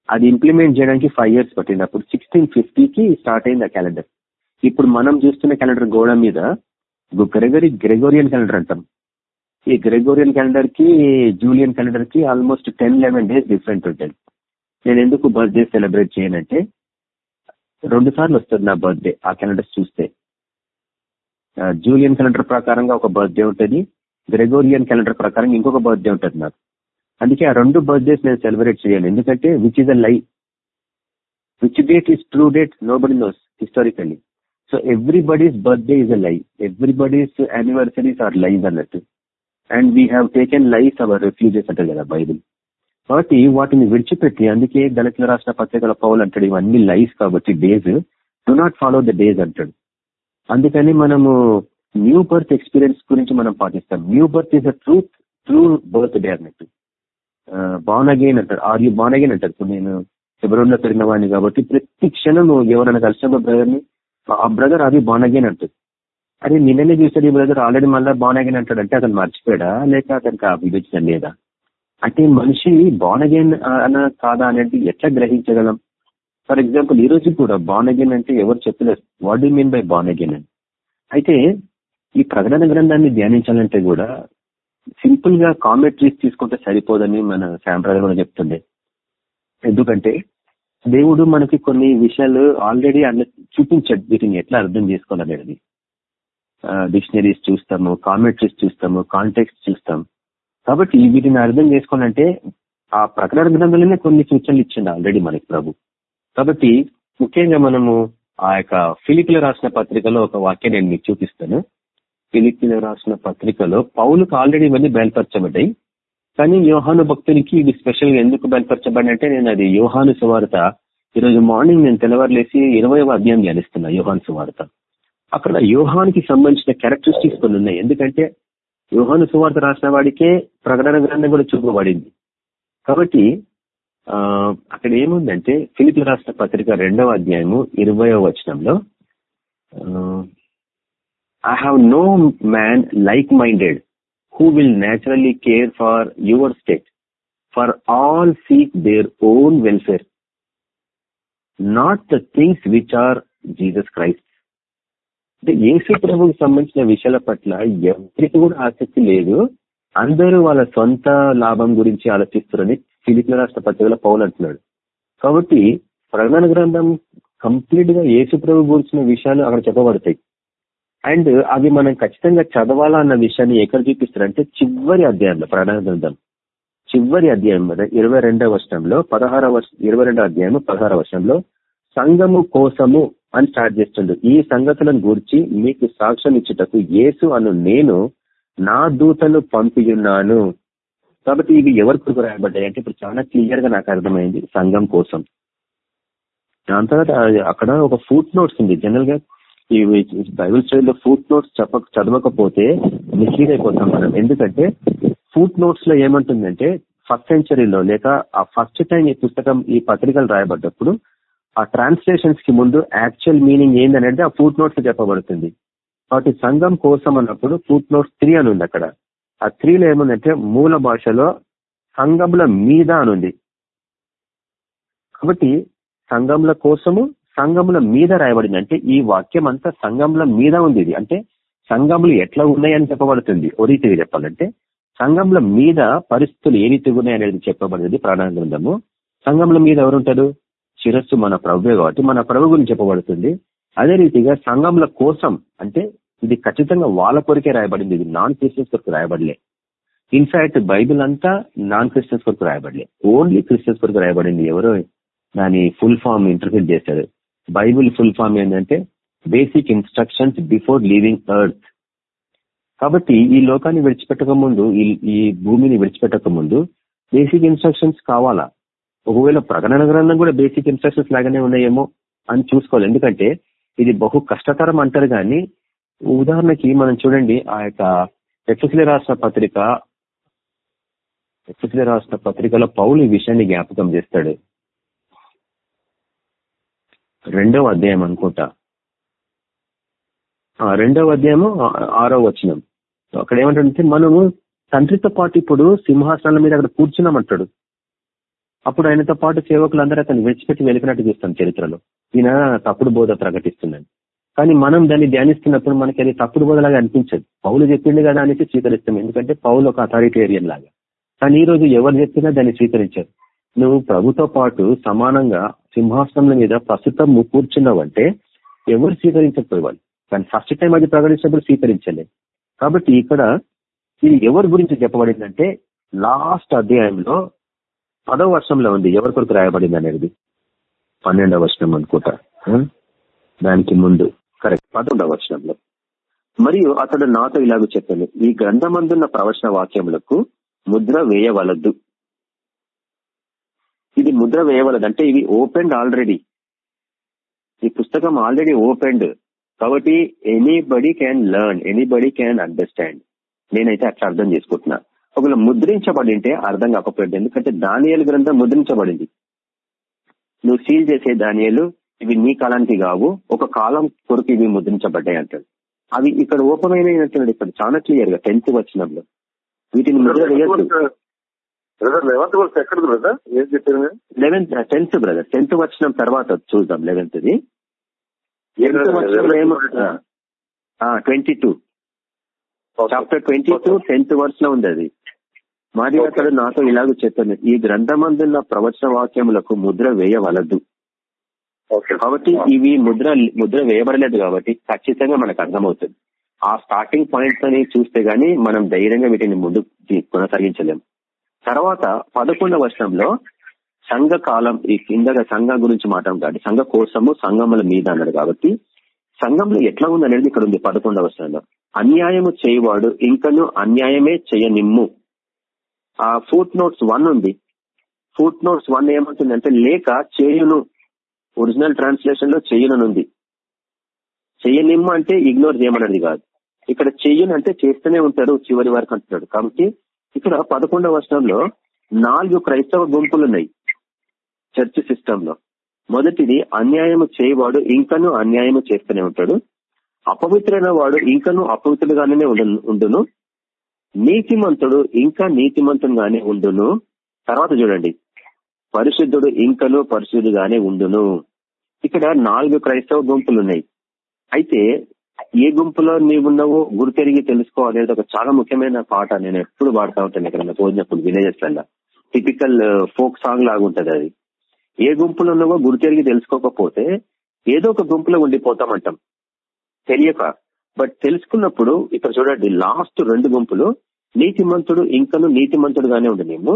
అది ఇంప్లిమెంట్ చేయడానికి ఫైవ్ ఇయర్స్ పట్టింది అప్పుడు సిక్స్టీన్ ఫిఫ్టీకి స్టార్ట్ అయింది ఆ క్యాలెండర్ ఇప్పుడు మనం చూస్తున్న క్యాలెండర్ గోడ మీద గ్రెగరీ గ్రెగోరియన్ క్యాలెండర్ అంటాం. ఈ గ్రెగోరియన్ క్యాలెండర్కి Julian క్యాలెండర్కి almost ten eleven days different ఉంటుంది. నేను ఎందుకు బర్త్డే సెలబ్రేట్ చేయనంటే రెండు సార్లు వస్తుంది నా బర్త్డే ఆ క్యాలెండర్స్ చూస్తే. జూలియన్ క్యాలెండర్ ప్రకారంగా ఒక బర్త్డే ఉంటుంది గ్రెగోరియన్ క్యాలెండర్ ప్రకారం ఇంకొక బర్త్డే ఉంటుంది నాకు. అందుకే ఆ రెండు బర్త్డేస్ నేను సెలబ్రేట్ చేయాలి. ఎందుకంటే which is a lie which date is true date nobody knows historically so everybody's birthday is a lie everybody's anniversaries are live అన్నట్టు. And we have taken life our refuges అంటారు కదా Bible కాబట్టి వాటిని విడిచిపెట్టి అందుకే దళితుల రాష్ట్ర పత్రికల పౌలు అంటాడు ఇవన్నీ లైఫ్ కాబట్టి days do not follow the days అంటాడు. అందుకని మనము న్యూ బర్త్ ఎక్స్పీరియన్స్ గురించి మనం పాటిస్తాం. New birth is a truth true birthday అన్నట్టు. బాన్ అగైన్ అంటారు. ఆర్ యూ బాన్ అగైన్ అంటారు. ఇప్పుడు నేను ఫిబ్రవరిలో పెరిగిన వాడిని కాబట్టి ప్రతి క్షణం ఎవరైనా కలిసిన బ్రదర్ని ఆ బ్రదర్ అది బాన్ అగైన్ అంటారు అరే నిన్ననే చూసాడు ఈ బ్రదర్ ఆల్రెడీ మళ్ళీ బాన్ అగైన్ అంటాడు అంటే అతను మర్చిపోయాడా? లేక అతనికి ఆ వివేచన లేదా అంటే మనిషి బాన్ అగైన్ అన కాదా అనేది ఎట్లా గ్రహించగలం? ఫర్ ఎగ్జాంపుల్ ఈ రోజు కూడా బాన్ అగైన్ అంటే ఎవరు చెప్పలేదు what do mean by born again అని? అయితే ఈ ప్రకటన గ్రంథాన్ని ధ్యానించాలంటే కూడా సింపుల్గా కామెంట్రీస్ తీసుకుంటే సరిపోదని మన శాంప్రదాయం కూడా చెప్తుండే. ఎందుకంటే దేవుడు మనకి కొన్ని విషయాలు ఆల్రెడీ అన్న చూపించాడు. వీటిని ఎట్లా అర్థం చేసుకోవాలనేది. డిక్షనరీస్ చూస్తాము కామెంట్రీస్ చూస్తాము కాంటెక్స్ట్ చూస్తాం. కాబట్టి వీటిని అర్థం చేసుకోవాలంటే ఆ ప్రకటన గ్రంథంలోనే కొన్ని సూచనలు ఇచ్చింది ఆల్రెడీ మనకి ప్రభు. కాబట్టి ముఖ్యంగా మనము ఆ యొక్క ఫిలిపిల రాసిన పత్రికలో ఒక వాక్యం నేను మీకు చూపిస్తాను. ఫిలిపిలో రాసిన పత్రికలో పౌలకు ఆల్రెడీ ఇవన్నీ బయలుపరచబడ్డాయి. కానీ యోహాను భక్తునికి ఇది స్పెషల్గా ఎందుకు బయలుపరచబడినంటే నేను అది యోహాను సువార్త ఈరోజు మార్నింగ్ నేను తెల్లవారులేసి ఇరవై అధ్యాయం ధ్యానిస్తున్నా యోహాను సువార్త. అక్కడ యోహానికి సంబంధించిన క్యారెక్టరిస్టిక్స్ కొన్ని ఉన్నాయి. ఎందుకంటే యోహాను సువార్త రాసిన వాడికే ప్రకటన గ్రంథం కూడా చూపబడింది. కాబట్టి అక్కడ ఏముందంటే ఫిలిపిల్ రాష్ట్ర పత్రిక రెండవ అధ్యాయము ఇరవయో వచనంలో I have no man like minded who will naturally care for your state for all seek their own welfare not the things which are Jesus Christ అంటే యేసు ప్రభుకి సంబంధించిన విషయాల పట్ల ఎవరికి కూడా ఆసక్తి లేదు. అందరూ వాళ్ళ సొంత లాభం గురించి ఆలోచిస్తారని ఫిలిపిన రాష్ట్ర పత్రికలో పౌలు అంటున్నాడు. కాబట్టి ప్రధాన గ్రంథం కంప్లీట్గా యేసు ప్రభు గురించిన విషయాలు అక్కడ చెప్పబడతాయి. అండ్ అవి మనం ఖచ్చితంగా చదవాలా అన్న విషయాన్ని ఎక్కడ చూపిస్తారంటే చివరి అధ్యాయంలో ప్రకటన గ్రంథం. చివరి అధ్యాయం ఇరవై రెండవ వర్షంలో పదహారవ ఇరవై రెండవ అధ్యాయం పదహారవ వర్షంలో సంఘము కోసము అని స్టార్ట్ చేస్తుండ్రు ఈ సంగతులను గురించి మీకు సాక్ష్యం ఇచ్చుటకు యేసు అను నేను నా దూతను పంపియున్నాను. కాబట్టి ఇవి ఎవరి కొరకు రాయబడ్డాయి అంటే ఇప్పుడు చాలా క్లియర్గా నాకు అర్థమైంది సంఘం కోసం. దాని తర్వాత అక్కడ ఒక ఫుట్ నోట్స్ ఉంది. జనరల్గా ఈ బైబుల్ స్టడీలో ఫుట్ నోట్స్ చెప్పక చదవకపోతే మిస్లీడ్ అయిపోతాం మనం. ఎందుకంటే ఫుట్ నోట్స్లో ఏమంటుందంటే ఫస్ట్ సెంచరీలో లేక ఆ ఫస్ట్ టైం ఈ పుస్తకం ఈ పత్రికలు రాయబడ్డప్పుడు ఆ ట్రాన్స్లేషన్స్కి ముందు యాక్చువల్ మీనింగ్ ఏందనేది ఆ ఫుట్ నోట్స్ చెప్పబడుతుంది. కాబట్టి సంఘం కోసం అన్నప్పుడు ఫుట్ నోట్స్ త్రీ అని ఉంది అక్కడ. ఆ త్రీలో ఏముందంటే మూల భాషలో సంఘముల మీద అనుంది. కాబట్టి సంఘముల కోసము సంఘముల మీద రాయబడింది అంటే ఈ వాక్యం అంతా సంఘముల మీద ఉంది ఇది అంటే సంఘములు ఎట్లా ఉన్నాయని చెప్పబడుతుంది. ఓ రీతిగా చెప్పాలంటే సంఘముల మీద పరిస్థితులు ఏ రీతిగా ఉన్నాయి అనేది చెప్పబడుతుంది ప్రాణ గ్రంథము. సంఘముల మీద ఎవరుంటారు? శిరస్సు మన ప్రభువే కాబట్టి మన ప్రభు గురించి చెప్పబడుతుంది. అదే రీతిగా సంఘముల కోసం అంటే ఇది ఖచ్చితంగా వాళ్ళ కొరికే రాయబడింది. ఇది నాన్ క్రిస్టియన్స్ కొరకు రాయబడలే. ఇన్ఫాక్ట్ బైబిల్ అంతా నాన్ క్రిస్టియన్స్ కొరకు రాయబడలే. ఓన్లీ క్రిస్టియన్స్ కొరకు రాయబడింది ఎవరో దాని ఫుల్ ఫామ్ ఇంటర్ఫీల్ చేశారు. బైబిల్ ఫుల్ ఫామ్ ఏంటంటే basic instructions before leaving earth. కాబట్టి ఈ లోకాన్ని విడిచిపెట్టక ముందు ఈ భూమిని విడిచిపెట్టక ముందు బేసిక్ ఇన్స్ట్రక్షన్స్ కావాలా? ఒకవేళ ప్రకటన గ్రంథం కూడా బేసిక్ ఇన్స్ట్రక్షన్స్ లాగానే ఉన్నాయేమో అని చూసుకోవాలి. ఎందుకంటే ఇది బహు కష్టతరం అంటారు కానీ ఉదాహరణకి మనం చూడండి ఆ యొక్క ఎఫ్ఎస్లీ రాష్ట్ర పత్రిక ఎఫ్ఎస్సీ రాసిన పత్రికలో పౌలు ఈ విషయాన్ని జ్ఞాపకం చేస్తాడు. రెండవ అధ్యాయం అనుకుంటా. ఆ రెండవ అధ్యాయము ఆరో వచనం. అక్కడ ఏమంటాడంటే మనము తండ్రితో పాటు ఇప్పుడు సింహాసనాల మీద అక్కడ కూర్చున్నామంటాడు అప్పుడు ఆయనతో పాటు సేవకులందరూ అతను విడిచిపెట్టి వెళ్ళినట్టు చూస్తాం చరిత్రలో. ఈయన తప్పుడు బోధ ప్రకటిస్తున్నాడు. కానీ మనం దాన్ని ధ్యానిస్తున్నప్పుడు మనకి అది తప్పుడు బోధలాగా అనిపించదు. పౌలు చెప్పింది కదా అనేసి స్వీకరిస్తాం. ఎందుకంటే పౌలు ఒక అథారిటేరియన్ లాగా. కానీ ఈ రోజు ఎవరు చెప్పినా దాన్ని స్వీకరించారు. నువ్వు ప్రభుతో పాటు సమానంగా సింహాసనం మీద ప్రస్తుతం నువ్వు కూర్చున్నావంటే ఎవరు స్వీకరించకపోయేవాళ్ళు? కానీ ఫస్ట్ టైం అది ప్రకటించినప్పుడు స్వీకరించలేదు కాబట్టి ఇక్కడ ఇది ఎవరి గురించి చెప్పబడిందంటే లాస్ట్ అధ్యాయంలో పదవ వర్షంలో ఉంది. ఎవరి కొరకు రాయబడింది అనేది? పన్నెండవ వర్షం అనుకుంటా. దానికి ముందు. కరెక్ట్ పదకొండవ వర్షంలో మరియు అతడు నాతో ఇలాగ చెప్పాను ఈ గ్రంథమందున్న ప్రవచన వాక్యములకు ముద్ర వేయవలద్దు ఇది ముద్ర వేయవలదు. అంటే ఇవి ఓపెన్డ్ ఆల్రెడీ ఈ పుస్తకం ఆల్రెడీ ఓపెన్డ్ కాబట్టి anybody can learn anybody can understand నేనైతే అట్లా అర్థం చేసుకుంటున్నా. ఒకవేళ ముద్రించబడి ఉంటే అర్థం కాకపోయింది. ఎందుకంటే దానియలు గ్రంథం ముద్రించబడింది. నువ్వు సీల్ చేసే దానియలు ఇవి నీ కాలానికి కావు. ఒక కాలం కొరకు ఇవి ముద్రించబడ్డాయి అంటాడు. అవి ఇక్కడ ఓపెన్ అయినట్టు ఇక్కడ చాలా క్లియర్గా టెన్త్ వచ్చినప్పుడు వీటిని ముద్ర వేయద్దు. బ్రదర్ లెవెన్త్ వర్స్ ఎక్కడ బ్రదర్ ఏం చెప్పారు మీరు? లెవెన్త్ టెన్త్ బ్రదర్ టెన్త్ వచ్చిన తర్వాత చూద్దాం eleventh the. Twenty two chapter twenty two tenth వర్స్లో ఉంది అది. మరి అతడు నాతో ఇలాగ చెప్పాను ఈ గ్రంథమందున్న ప్రవచన వాక్యములకు ముద్ర వేయవలదు. కాబట్టి ఇవి ముద్ర ముద్ర వేయబడలేదు కాబట్టి ఖచ్చితంగా మనకు అర్థమవుతుంది. ఆ స్టార్టింగ్ పాయింట్స్ అని చూస్తే గానీ మనం ధైర్యంగా వీటిని ముందు కొనసాగించలేం. తర్వాత పదకొండవ వర్షంలో సంఘ కాలం ఈ కిందగా సంఘం గురించి మాట్లాడుతాడు సంఘ కోసము సంఘముల మీద అన్నాడు కాబట్టి సంఘంలో ఎట్లా ఉంది అనేది ఇక్కడ ఉంది పదకొండవ వర్షంలో. అన్యాయము చేయవాడు ఇంకను అన్యాయమే చేయనిమ్ము. ఆ ఫూట్ నోట్స్ వన్ ఉంది. ఫూట్ నోట్స్ వన్ ఏమంటుందంటే లేక చేయును. ఒరిజినల్ ట్రాన్స్లేషన్లో చెయ్యనుంది చెయ్యనిమ్మ అంటే ఇగ్నోర్ చేయమన్నది కాదు. ఇక్కడ చెయ్యను అంటే చేస్తూనే ఉంటాడు చివరి వరకు అంటున్నాడు. కాబట్టి ఇక్కడ పదకొండవ వర్షంలో నాలుగు క్రైస్తవ గుంపులు ఉన్నాయి చర్చ్ సిస్టమ్లో మొదటిది అన్యాయము చేయవాడు ఇంకనూ అన్యాయము చేస్తూనే ఉంటాడు. అపవిత్రైన వాడు ఇంకనూ అపవిత్రుడుగానే ఉండు- ఉండును. నీతిమంతుడు ఇంకా నీతిమంతుడుగానే ఉండును. తర్వాత చూడండి. పరిశుద్ధుడు ఇంకనూ పరిశుద్ధుడుగానే ఉండును. ఇక్కడ నాలుగు క్రైస్తవ గుంపులు ఉన్నాయి అయితే ఏ గుంపులో నీవున్నావో గురితెరిగి తెలుసుకో అనేది ఒక చాలా ముఖ్యమైన పాట. నేను ఎప్పుడు పాడుతూ ఉంటాను ఇక్కడ పోయినప్పుడు విలేజెస్లలో టిపికల్ ఫోక్ uh, సాంగ్ లాగా ఉంటది అది. ఏ గుంపులో ఉన్నావో గురితెరిగి తెలుసుకోకపోతే ఏదో ఒక గుంపులో ఉండిపోతామంటాం తెలియక. బట్ తెలుసుకున్నప్పుడు ఇక్కడ చూడండి లాస్ట్ రెండు గుంపులు నీతిమంతుడు ఇంకను నీతిమంతుడుగానే ఉండనేము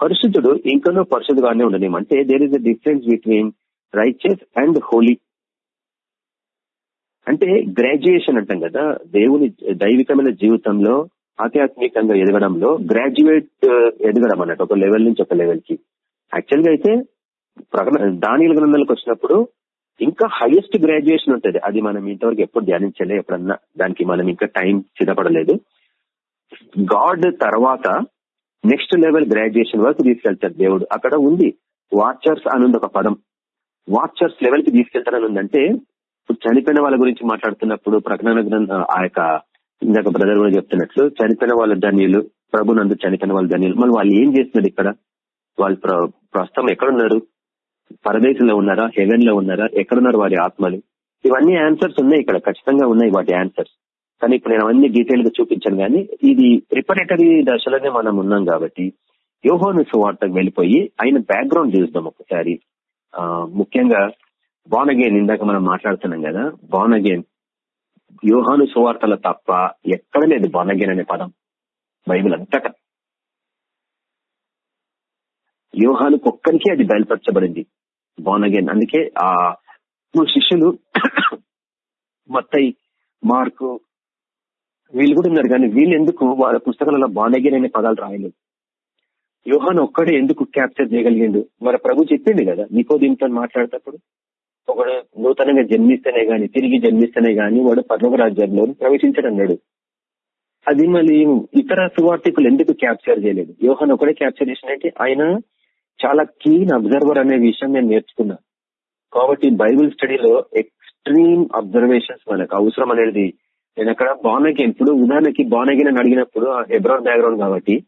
పరిశుద్ధుడు ఇంకనూ పరిశుద్ధుగానే ఉండనేమో అంటే there is a difference between riches and holy అంటే గ్రాడ్యుయేషన్ అంటాం కదా దేవుని దైవికమైన జీవితంలో ఆధ్యాత్మికంగా ఎదగడంలో గ్రాడ్యుయేట్ uh, ఎదగడం అన్నట్టు ఒక లెవెల్ నుంచి ఒక లెవెల్కి. యాక్చువల్గా అయితే ప్రకటన దానిల గ్రంథాలకు వచ్చినప్పుడు ఇంకా హైయెస్ట్ గ్రాడ్యుయేషన్ ఉంటుంది. అది మనం ఇంతవరకు ఎప్పుడు ధ్యానించలే ఎప్పుడన్నా దానికి మనం ఇంకా టైం సిద్ధపడలేదు. గాడ్ తర్వాత నెక్స్ట్ లెవెల్ గ్రాడ్యుయేషన్ వరకు తీసుకెళ్తారు దేవుడు. అక్కడ ఉంది వాచర్స్ అని ఒక పదం. వాచర్స్ లెవెల్కి తీసుకెళ్తారని ఉందంటే చనిపోయిన వాళ్ళ గురించి మాట్లాడుతున్నప్పుడు ప్రకటన గ్రంథ ఆ యొక్క ఇందాక బ్రదర్ కూడా చెప్తున్నట్లు చనిపోయిన వాళ్ళ ధన్యులు ప్రభునందు చనిపోయిన వాళ్ళ ధన్యులు. మళ్ళీ వాళ్ళు ఏం చేస్తున్నారు ఇక్కడ? వాళ్ళు ప్ర- ప్రస్తుతం ఎక్కడున్నారు? పరదేశంలో ఉన్నారా? హెవెన్లో ఉన్నారా? ఎక్కడున్నారు వారి ఆత్మలు? ఇవన్నీ ఆన్సర్స్ ఉన్నాయి ఇక్కడ ఖచ్చితంగా ఉన్నాయి వాటి ఆన్సర్స్. కానీ ఇప్పుడు నేను అవన్నీ డీటెయిల్గా చూపించాను కానీ ఇది ప్రిపరేటరీ దశలోనే మనం ఉన్నాం కాబట్టి యోహోను సువార్తకు వెళ్ళిపోయి ఆయన బ్యాక్గ్రౌండ్ చూద్దాం ఒకసారి. ఆ, ముఖ్యంగా బాన్ అగైన్ ఇందాక మనం మాట్లాడుతున్నాం కదా. బాన్ అగైన్ వ్యూహాను సువార్తల తప్ప ఎక్కడ లేదు బాన్ అగైన్ అనే పదం. బైబిల్ అంతటా. యోహానుకు ఒక్కరికి అది బయలుపరచబడింది. బాన్ అగైన్ అందుకే ఆ శిష్యులు మత్తయి మార్కు వీళ్ళు కూడా ఉన్నారు. కానీ వీళ్ళు ఎందుకు వాళ్ళ పుస్తకాలలో బాన్ అనే పదాలు రాయలేదు? యోహాన్ ఒక్కడే ఎందుకు క్యాప్చర్ చేయగలిగిండు? మరి ప్రభు చెప్పింది కదా నీకో దీంతో మాట్లాడేటప్పుడు? ఒకడు నూతనంగా జన్మిస్తేనే గాని తిరిగి జన్మిస్తేనే గాని వాడు పర్లోక రాజ్యాల్లో ప్రవేశించడన్నాడు. అది మళ్ళీ ఇతర సువార్థికులు ఎందుకు క్యాప్చర్ చేయలేదు? యోహన్ ఒకడే క్యాప్చర్ చేసినట్టే ఆయన చాలా కీన్ అబ్జర్వర్ అనే విషయం నేను నేర్చుకున్నా. కాబట్టి బైబిల్ స్టడీలో ఎక్స్ట్రీమ్ అబ్జర్వేషన్స్ మనకు అవసరం అనేది నేను అక్కడ బానగిన్ ఇప్పుడు ఉదాహరణకి బానగిన అని అడిగినప్పుడు హెబ్రాన్ బ్యాక్గ్రౌండ్ కాబట్టి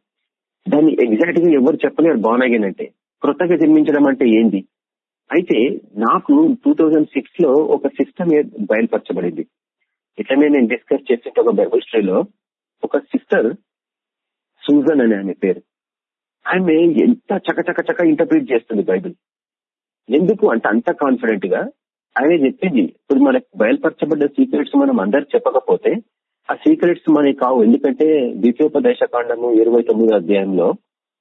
దాన్ని ఎగ్జాక్ట్గా ఎవరు చెప్పలేరు బానగిన్ అంటే. కృతజ్ఞ జన్మించడం అంటే ఏంది? అయితే నాకు టూ థౌజండ్ సిక్స్లో ఒక సిస్టమ్ బయలుపరచబడింది. ఇట్లనే నేను డిస్కస్ చేస్తుంటే ఒక బైబుల్ స్టడీలో ఒక సిస్టర్ సూజన్ అనే ఆమె పేరు. ఆమె ఎంత చకచక చక ఇంటర్ప్రిట్ చేస్తుంది బైబిల్. ఎందుకు అంటే అంత కాన్ఫిడెంట్గా ఆయన చెప్పింది ఇప్పుడు మనకు బయలుపరచబడ్డ సీక్రెట్స్ మనం అందరు చెప్పకపోతే ఆ సీక్రెట్స్ మనకి కావు. ఎందుకంటే ద్వితీయోపదేశ కాండము ఇరవై తొమ్మిదో అధ్యాయంలో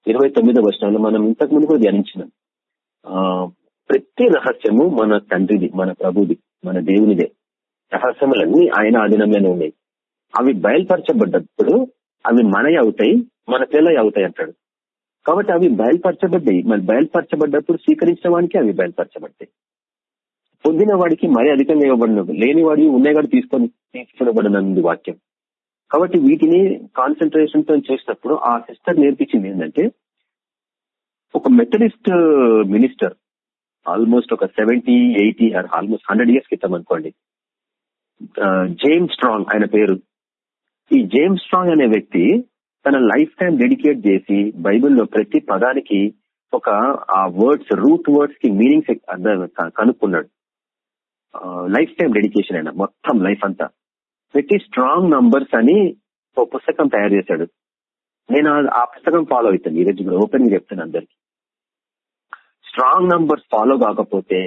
ఇరవై తొమ్మిదో వర్షంలో మనం ఇంతకు ముందు కూడా ధ్యానించినాం. ప్రతి రహస్యము మన తండ్రిది మన ప్రభుది మన దేవునిదే. రహస్యములన్నీ ఆయన ఆధీనంలోనే ఉన్నాయి. అవి బయలుపరచబడ్డప్పుడు అవి మనవి అవుతాయి మన పిల్లవి అవుతాయి అంటాడు. కాబట్టి అవి బయలుపరచబడ్డాయి. మరి బయలుపరచబడ్డప్పుడు స్వీకరించిన వాడికి అవి బయలుపరచబడ్డాయి. పొందిన వాడికి మరీ అధికంగా ఇవ్వబడినది లేని వాడి ఉన్నగాడు తీసుకొని తీసుకునబడినది వాక్యం. కాబట్టి వీటిని కాన్సన్ట్రేషన్తో చేసినప్పుడు ఆ సిస్టర్ నేర్పించింది ఏంటంటే ఒక మెథడిస్ట్ మినిస్టర్ ఆల్మోస్ట్ ఒక seventy eighty almost hundred years క్రితం అనుకోండి. జేమ్స్ స్ట్రాంగ్ ఆయన పేరు. ఈ జేమ్స్ స్ట్రాంగ్ అనే వ్యక్తి తన లైఫ్ టైం డెడికేట్ చేసి బైబిల్లో ప్రతి పదానికి ఒక ఆ వర్డ్స్ రూట్ వర్డ్స్కి మీనింగ్స్ కనుక్కున్నాడు. లైఫ్ టైం డెడికేషన్ అయినా మొత్తం లైఫ్ అంతా. ప్రతి స్ట్రాంగ్ నంబర్స్ అని ఒక పుస్తకం తయారు చేశాడు. నేను ఆ పుస్తకం ఫాలో అవుతాను. ఈ రోజు ఓపెన్గా చెప్తాను అందరికి. స్ట్రాంగ్ నంబర్స్ ఫాలో కాకపోతే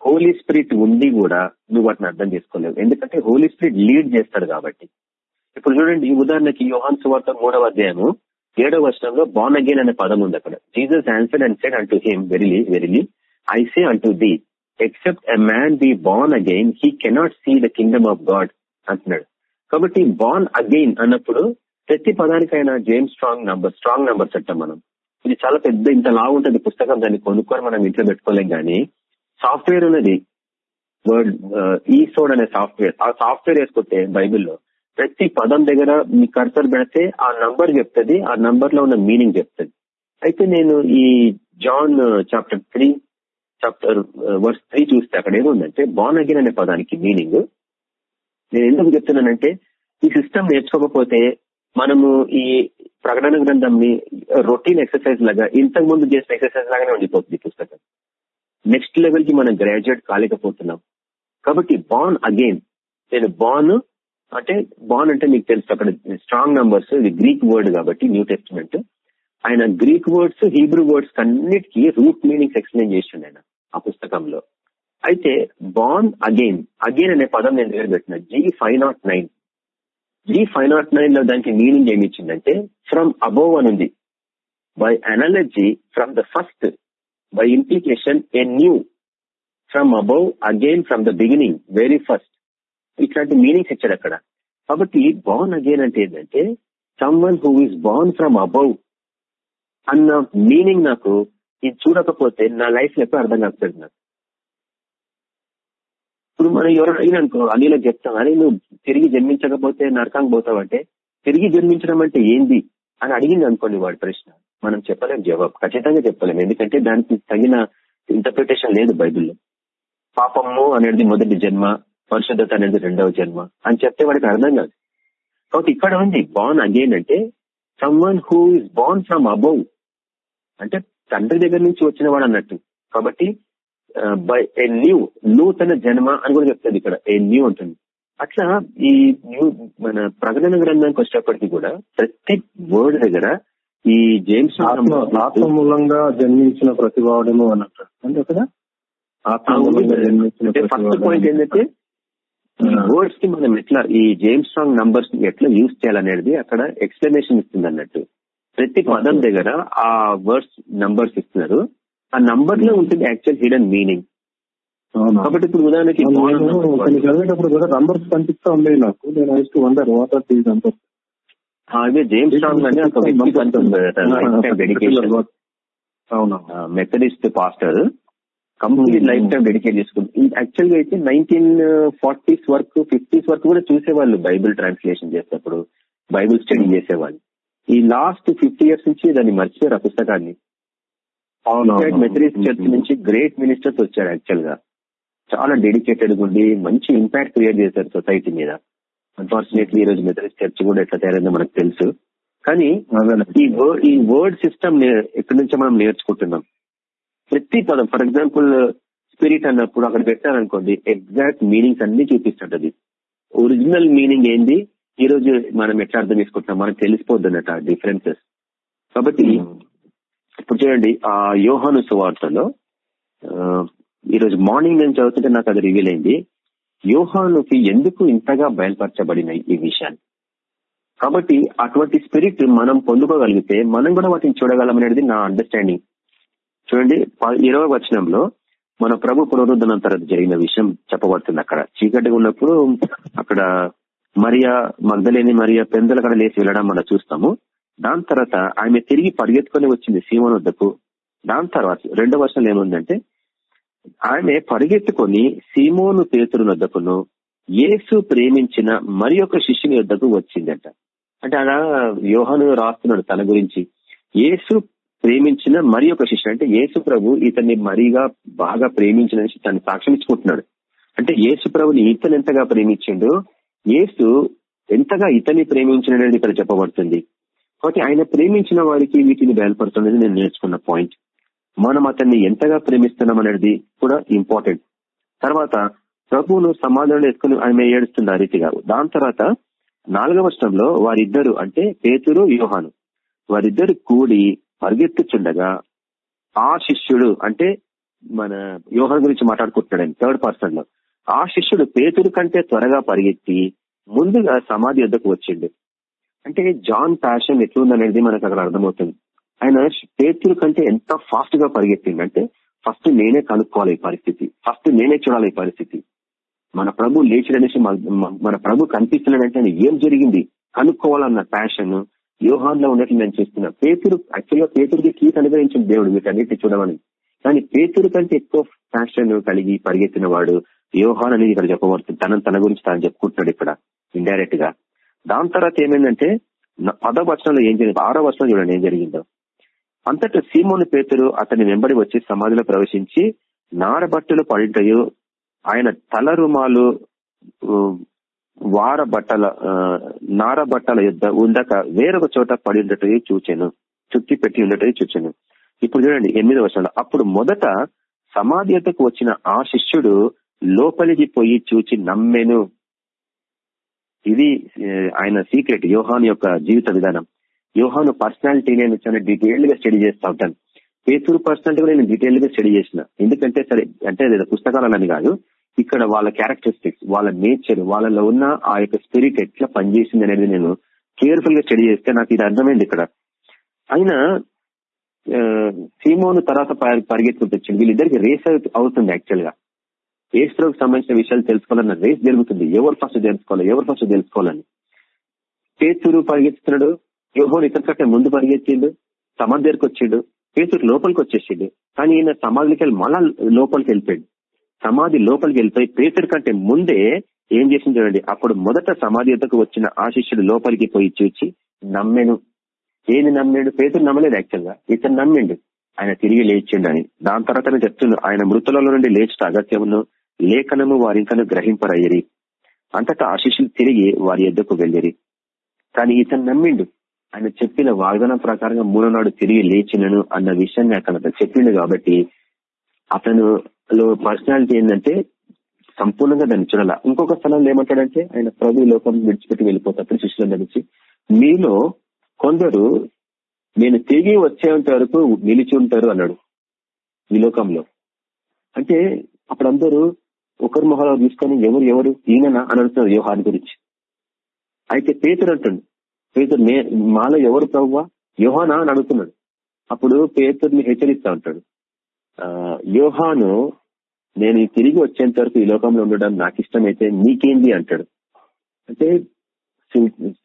హోలీ స్పిరిట్ ఉండి కూడా నువ్వు వాటిని అర్థం చేసుకోలేవు. ఎందుకంటే హోలీ స్పిరిట్ లీడ్ చేస్తాడు కాబట్టి. ఇప్పుడు చూడండి ఉదాహరణకి యోహాన్ సువార్త మూడవ అధ్యాయము ఏడవ వర్షంలో బాన్ అగైన్ అనే పదం ఉంది అక్కడ. Jesus answer and said unto him verily verily I say unto thee except a man be born again he cannot see the kingdom of God అంటున్నాడు. కాబట్టి బాన్ అగైన్ అన్నప్పుడు ప్రతి పదానికైనా James Strong number Strong numbers అంటాం మనం. ఇది చాలా పెద్ద ఇంత లా ఉంటుంది పుస్తకం దాన్ని కొనుక్కొని మనం ఇంట్లో పెట్టుకోలేం కానీ సాఫ్ట్వేర్ ఉన్నది. వర్డ్ ఈ సోడ్ అనే సాఫ్ట్వేర్. ఆ సాఫ్ట్వేర్ వేసుకుంటే బైబిల్లో ప్రతి పదం దగ్గర మీ కర్సర్ పెడితే ఆ నంబర్ చెప్తుంది ఆ నంబర్లో ఉన్న మీనింగ్ చెప్తుంది. అయితే నేను ఈ John chapter three chapter verse three చూస్తే అక్కడ ఏముందంటే బాన్ అగిన్ అనే పదానికి మీనింగ్. నేను ఎందుకు చెప్తున్నానంటే ఈ సిస్టమ్ నేర్చుకోకపోతే మనము ఈ ప్రకటన గ్రంథంని రొటీన్ ఎక్సర్సైజ్ లాగా ఇంతకు ముందు చేసిన ఎక్సర్సైజ్ లాగానే ఉండిపోతుంది పుస్తకం. నెక్స్ట్ లెవెల్కి మనం గ్రాడ్యుయేట్ కాలేకపోతున్నాం. కాబట్టి బాన్ అగైన్ నేను బాన్ అంటే బాన్ అంటే మీకు తెలుసు అక్కడ స్ట్రాంగ్ నంబర్స్ ఇది గ్రీక్ వర్డ్ కాబట్టి న్యూ టెస్ట్మెంట్ ఆయన గ్రీక్ వర్డ్స్ హీబ్రూ వర్డ్స్ అన్నిటికీ రూట్ మీనింగ్స్ ఎక్స్ప్లెయిన్ చేసిండు ఆయన ఆ పుస్తకంలో. అయితే బాన్ అగైన్ అగైన్ అనే పదం నేను దగ్గర పెట్టిన G five nought nine G five nought నైన్లో దానికి మీనింగ్ ఏమి ఇచ్చిందంటే ఫ్రమ్ అబోవ్ అని ఉంది by analogy from the first by implication a new from above again from the beginning very first ఇట్లాంటి మీనింగ్స్ ఇచ్చాడు అక్కడ. కాబట్టి బాన్ అగైన్ అంటే ఏంటంటే someone who is born from above అన్న మీనింగ్ నాకు ఇది చూడకపోతే నా లైఫ్లో ఎప్పుడు అర్థం కాకపోతుంది నాకు. మనం ఎవరు అడిగిన అనుకో చెప్తాం. అని నువ్వు తిరిగి జన్మించకపోతే నరకానికి పోతావంటే తిరిగి జన్మించడం అంటే ఏంది అని అడిగింది అనుకోండి వాడి ప్రశ్న. మనం చెప్పలేం జవాబు. ఖచ్చితంగా చెప్పలేం. ఎందుకంటే దానికి తగిన ఇంటర్ప్రిటేషన్ లేదు బైబిల్లో. పాపము అనేది మొదటి జన్మ పరిశుద్ధత అనేది రెండవ జన్మ అని చెప్తే వాడికి అర్థం కాదు. కాబట్టి ఇక్కడ ఉంది బాన్ అగైన్ అంటే someone who is born from above అంటే తండ్రి దగ్గర నుంచి వచ్చిన వాడు అన్నట్టు. కాబట్టి బై ఏ న్యూ నూతన జన్మ అని కూడా చెప్తుంది ఇక్కడ. ఏ న్యూ ఉంటుంది అట్లా ఈ న్యూ మన ప్రకటన గ్రంథానికి వచ్చేటప్పటికి కూడా ప్రతి వర్డ్ దగ్గర ఈ జేమ్స్ ఆత్మ మూలంగా జన్మించిన ప్రతివాడును అన్నట్టు అంటే కదా ఫస్ట్ పాయింట్ ఏంటంటే వర్డ్స్కి మనం ఎట్లా ఈ జేమ్స్ స్ట్రాంగ్ నంబర్స్ ఎట్లా యూజ్ చేయాలనేది అక్కడ ఎక్స్ప్లెనేషన్ ఇస్తుంది అన్నట్టు. ప్రతి పదం దగ్గర ఆ వర్డ్స్ నంబర్స్ ఇస్తున్నారు. ఆ నంబర్లో ఉంటుంది యాక్చువల్ హిడెన్ మీనింగ్ కాబట్టి ఇప్పుడు ఉదాహరణకి చదివేటప్పుడు కూడా నంబర్స్ కనిపిస్తా ఉండేవి నాకు. నేను I used to wonder what are these numbers అదే జేమ్స్ స్ట్రాంగ్ అని ఒక వ్యక్తి డెడికేషన్ అవునా? Methodist pastor complete life time dedicate చేసుకుంది యాక్చువల్గా అయితే నైన్టీన్ ఫార్టీస్ వరకు ఫిఫ్టీస్ వరకు కూడా చూసేవాళ్ళు బైబిల్ ట్రాన్స్లేషన్ చేసేటప్పుడు. బైబుల్ స్టడీ చేసేవాళ్ళు. ఈ లాస్ట్ ఫిఫ్టీ ఇయర్స్ నుంచి దాన్ని మర్చిపోయారు ఆ పుస్తకాన్ని. మెథడిస్ట్ చర్చ్ నుంచి గ్రేట్ మినిస్టర్స్ వచ్చారు యాక్చువల్గా. చాలా డెడికేటెడ్ ఉండి మంచి ఇంపాక్ట్ క్రియేట్ చేశారు సొసైటీ మీద. అన్ఫార్చునేట్లీ ఈ రోజు మెథడిస్ట్ చర్చ్ కూడా ఎట్లా తయారైందో మనకు తెలుసు. కానీ ఈ వర్డ్ ఈ వర్డ్ సిస్టమ్ ఎక్కడి నుంచో మనం నేర్చుకుంటున్నాం. ప్రతి పదం ఫర్ ఎగ్జాంపుల్ స్పిరిట్ అన్నప్పుడు అక్కడ పెట్టారనుకోండి ఎగ్జాక్ట్ మీనింగ్స్ అన్ని చూపిస్తుంటది. ఒరిజినల్ మీనింగ్ ఏంది? ఈ రోజు మనం ఎట్లా అర్థం చేసుకుంటున్నాం? మనకు తెలిసిపోద్ది అన్నట్టు డిఫరెన్సెస్ కాబట్టి ఇప్పుడు చూడండి ఆ యోహాను సువార్తలో ఈరోజు మార్నింగ్ నేను చదువుతుంటే నాకు అది రివీల్ అయింది. యోహానుకి ఎందుకు ఇంతగా బయలుపరచబడినాయి ఈ విషయాన్ని కాబట్టి అటువంటి స్పిరిట్ మనం పొందుకోగలిగితే మనం కూడా వాటిని చూడగలం అనేది నా అండర్స్టాండింగ్ చూడండి ఇరవై వచనంలో మన ప్రభు పునరుద్ధరణ తర్వాత జరిగిన విషయం చెప్పబడుతుంది అక్కడ. చీకటిగా ఉన్నప్పుడు అక్కడ మరియా మగ్ధలేని మరియా పెందల కడ లేసి వెళ్ళడం మనం చూస్తాము. దాని తర్వాత ఆమె తిరిగి పరిగెత్తుకొని వచ్చింది సీమన్ వద్దకు. దాని తర్వాత రెండో వర్షంలో ఏముందంటే ఆమె పరిగెత్తుకొని సీమోను పేతురు వద్దకును యేసు ప్రేమించిన మరి యొక్క శిష్యుని వద్దకు వచ్చిందట. అంటే అలా యోహాను రాస్తున్నాడు తన గురించి. యేసు ప్రేమించిన మరి ఒక శిష్యుడు అంటే యేసు ప్రభు ఇతన్ని మరీగా బాగా ప్రేమించిన తను సాక్ష్యం ఇచ్చుకుంటున్నాడు. అంటే యేసు ప్రభుని ఇతను ఎంతగా ప్రేమించిండు యేసు ఎంతగా ఇతన్ని ప్రేమించినది ఇక్కడ చెప్పబడుతుంది. కాబట్టి ఆయన ప్రేమించిన వారికి వీటిని బయలుపడుతున్నది నేను నేర్చుకున్న పాయింట్ మనం అతన్ని ఎంతగా ప్రేమిస్తున్నాం అనేది కూడా ఇంపార్టెంట్ తర్వాత ప్రభువును సమాధానం వేసుకుని ఆమె ఏడుస్తుంది ఆ రీతిగా. దాని తర్వాత నాలుగవ వర్షంలో వారిద్దరు అంటే పేతురు యోహాను. వారిద్దరు కూడి పరిగెత్తుచుండగా ఆ శిష్యుడు అంటే మన యోహాన్ గురించి మాట్లాడుకుంటున్నాడు థర్డ్ పర్సన్లో. ఆ శిష్యుడు పేతుడు కంటే త్వరగా పరిగెత్తి ముందుగా సమాధి వద్దకు వచ్చిండు. అంటే జాన్ ప్యాషన్ ఎట్లుందనేది మనకు అక్కడ అర్థమవుతుంది. ఆయన పేతురు కంటే ఎంత ఫాస్ట్గా పరిగెత్తింది అంటే ఫస్ట్ నేనే కనుక్కోవాలి ఈ పరిస్థితి. ఫస్ట్ నేనే చూడాలి ఈ పరిస్థితి. మన ప్రభు లేచిడనేసి మన ప్రభు కనిపిస్తున్నాడంటే ఏం జరిగింది? కనుక్కోవాలన్న ప్యాషన్ వ్యూహాన్లో ఉన్నట్లు నేను చూస్తున్నా. పేతురు యాక్చువల్గా పేతుడికి కీట్ అనుగ్రహించిన దేవుడు వీటన్నిటి చూడమని. కానీ పేతురు కంటే ఎక్కువ ప్యాషన్ కలిగి పరిగెత్తిన వాడు వ్యూహాన్ అనేది ఇక్కడ చెప్పబడుతుంది. తన తన గురించి తాను చెప్పుకుంటున్నాడు ఇక్కడ ఇండైరెక్ట్గా దాని తర్వాత ఏమైందంటే పదో వచనంలో ఏం జరిగింది? ఆరో వచనం చూడండి ఏం జరిగిందో. అంతటా సీమోని పేతురు అతని వెంబడి వచ్చి సమాధిలో ప్రవేశించి నారబట్టలు పడిటయు ఆయన తల రుమాలు వార బట్టల నార బట్టల యుద్ధ ఉండక వేరొక చోట పడి ఉండటం చూచాను చుట్టి పెట్టి ఉండటం చూచాను. ఇప్పుడు చూడండి ఎనిమిది వర్షాలు అప్పుడు మొదట సమాధియతకు వచ్చిన ఆ శిష్యుడు లోపలికి పోయి చూచి నమ్మెను. ఇది ఆయన సీక్రెట్ యోహాన్ యొక్క జీవిత విధానం. యోహాను పర్సనాలిటీ నేను చాలా డీటెయిల్డ్గా స్టడీ చేస్తా ఉంటాను. పేతూరు పర్సనాలిటీ కూడా నేను డీటెయిల్గా స్టడీ చేసిన. ఎందుకంటే సరే అంటే పుస్తకాలని కాదు ఇక్కడ వాళ్ళ క్యారెక్టరిస్టిక్స్ వాళ్ళ నేచర్ వాళ్ళలో ఉన్న ఆ యొక్క స్పిరిట్ ఎట్లా పనిచేసింది అనేది నేను కేర్ఫుల్గా స్టడీ చేస్తే నాకు ఇది అర్థమైంది ఇక్కడ. అయినా సీమోను తర్వాత పరిగెత్తుకుంటూ వచ్చింది. వీళ్ళిద్దరికి రేస్ అవుతుంది యాక్చువల్గా. ఏస్ట్రోకి సంబంధించిన విషయాలు తెలుసుకోవాలన్న రేస్ జరుగుతుంది. ఎవరు ఫస్ట్ తెలుసుకోవాలి? ఎవరు ఫస్ట్ తెలుసుకోవాలని? పేతురు పరిగెత్తుతున్నాడు. యోహోన్ ఇతని కంటే ముందు పరిగెత్తిండు? సమాధి దగ్గరకు వచ్చిండు. పేతురు లోపలికి వచ్చేసిండు. కానీ ఈయన సమాధికి వెళ్ళి మళ్ళా లోపలికి వెళ్ళిపోయాడు. సమాధి లోపలికి వెళ్ళిపోయి పేతురు కంటే ముందే ఏం చేసింది చూడండి. అప్పుడు మొదట సమాధి ఎద్దకు వచ్చిన ఆశిష్యుడు లోపలికి పోయి చూచి నమ్మెను. ఏది నమ్మాడు? పేతురు నమ్మలేదు యాక్చువల్గా ఇతను నమ్మిండు. ఆయన తిరిగి లేచిండు అని. దాని తర్వాత చెప్తుండు? ఆయన మృతులలో నుండి లేచుట అగత్యమును లేఖనము వారింకను గ్రహింపరయ్యరి. అంతటా ఆ తిరిగి వారి ఎద్దకు వెళ్ళిరి. కానీ ఇతను నమ్మిండు. ఆయన చెప్పిన వాగ్దానం ప్రకారంగా మూడో నాడు తిరిగి లేచినను అన్న విషయాన్ని అక్కడ చెప్పిండు కాబట్టి అతను పర్సనాలిటీ ఏంటంటే సంపూర్ణంగా దాన్ని చూడాల. ఇంకొక స్థలంలో ఏమంటాడంటే ఆయన ప్రభు లోకం విడిచిపెట్టి వెళ్ళిపోతాడు శిష్యుల నుంచి మీలో కొందరు నేను తిరిగి వచ్చేంత వరకు నిలిచి ఉంటారు అన్నాడు ఈ లోకంలో. అంటే అప్పుడు అందరూ ఒకరి మొహాలు తీసుకొని ఎవరు ఎవరు ఈయన అని అంటున్నారు వ్యూహాన్ని గురించి. అయితే పేతురు అంటుండు పేతురు మాలో ఎవరు ప్రవ్వా? యోహానా అని అడుగుతున్నాడు. అప్పుడు పేతుర్ని హెచ్చరిస్తా ఉంటాడు. యోహాను నేను తిరిగి వచ్చేంత వరకు ఈ లోకంలో ఉండడం నాకు ఇష్టమైతే నీకేంది అంటాడు. అంటే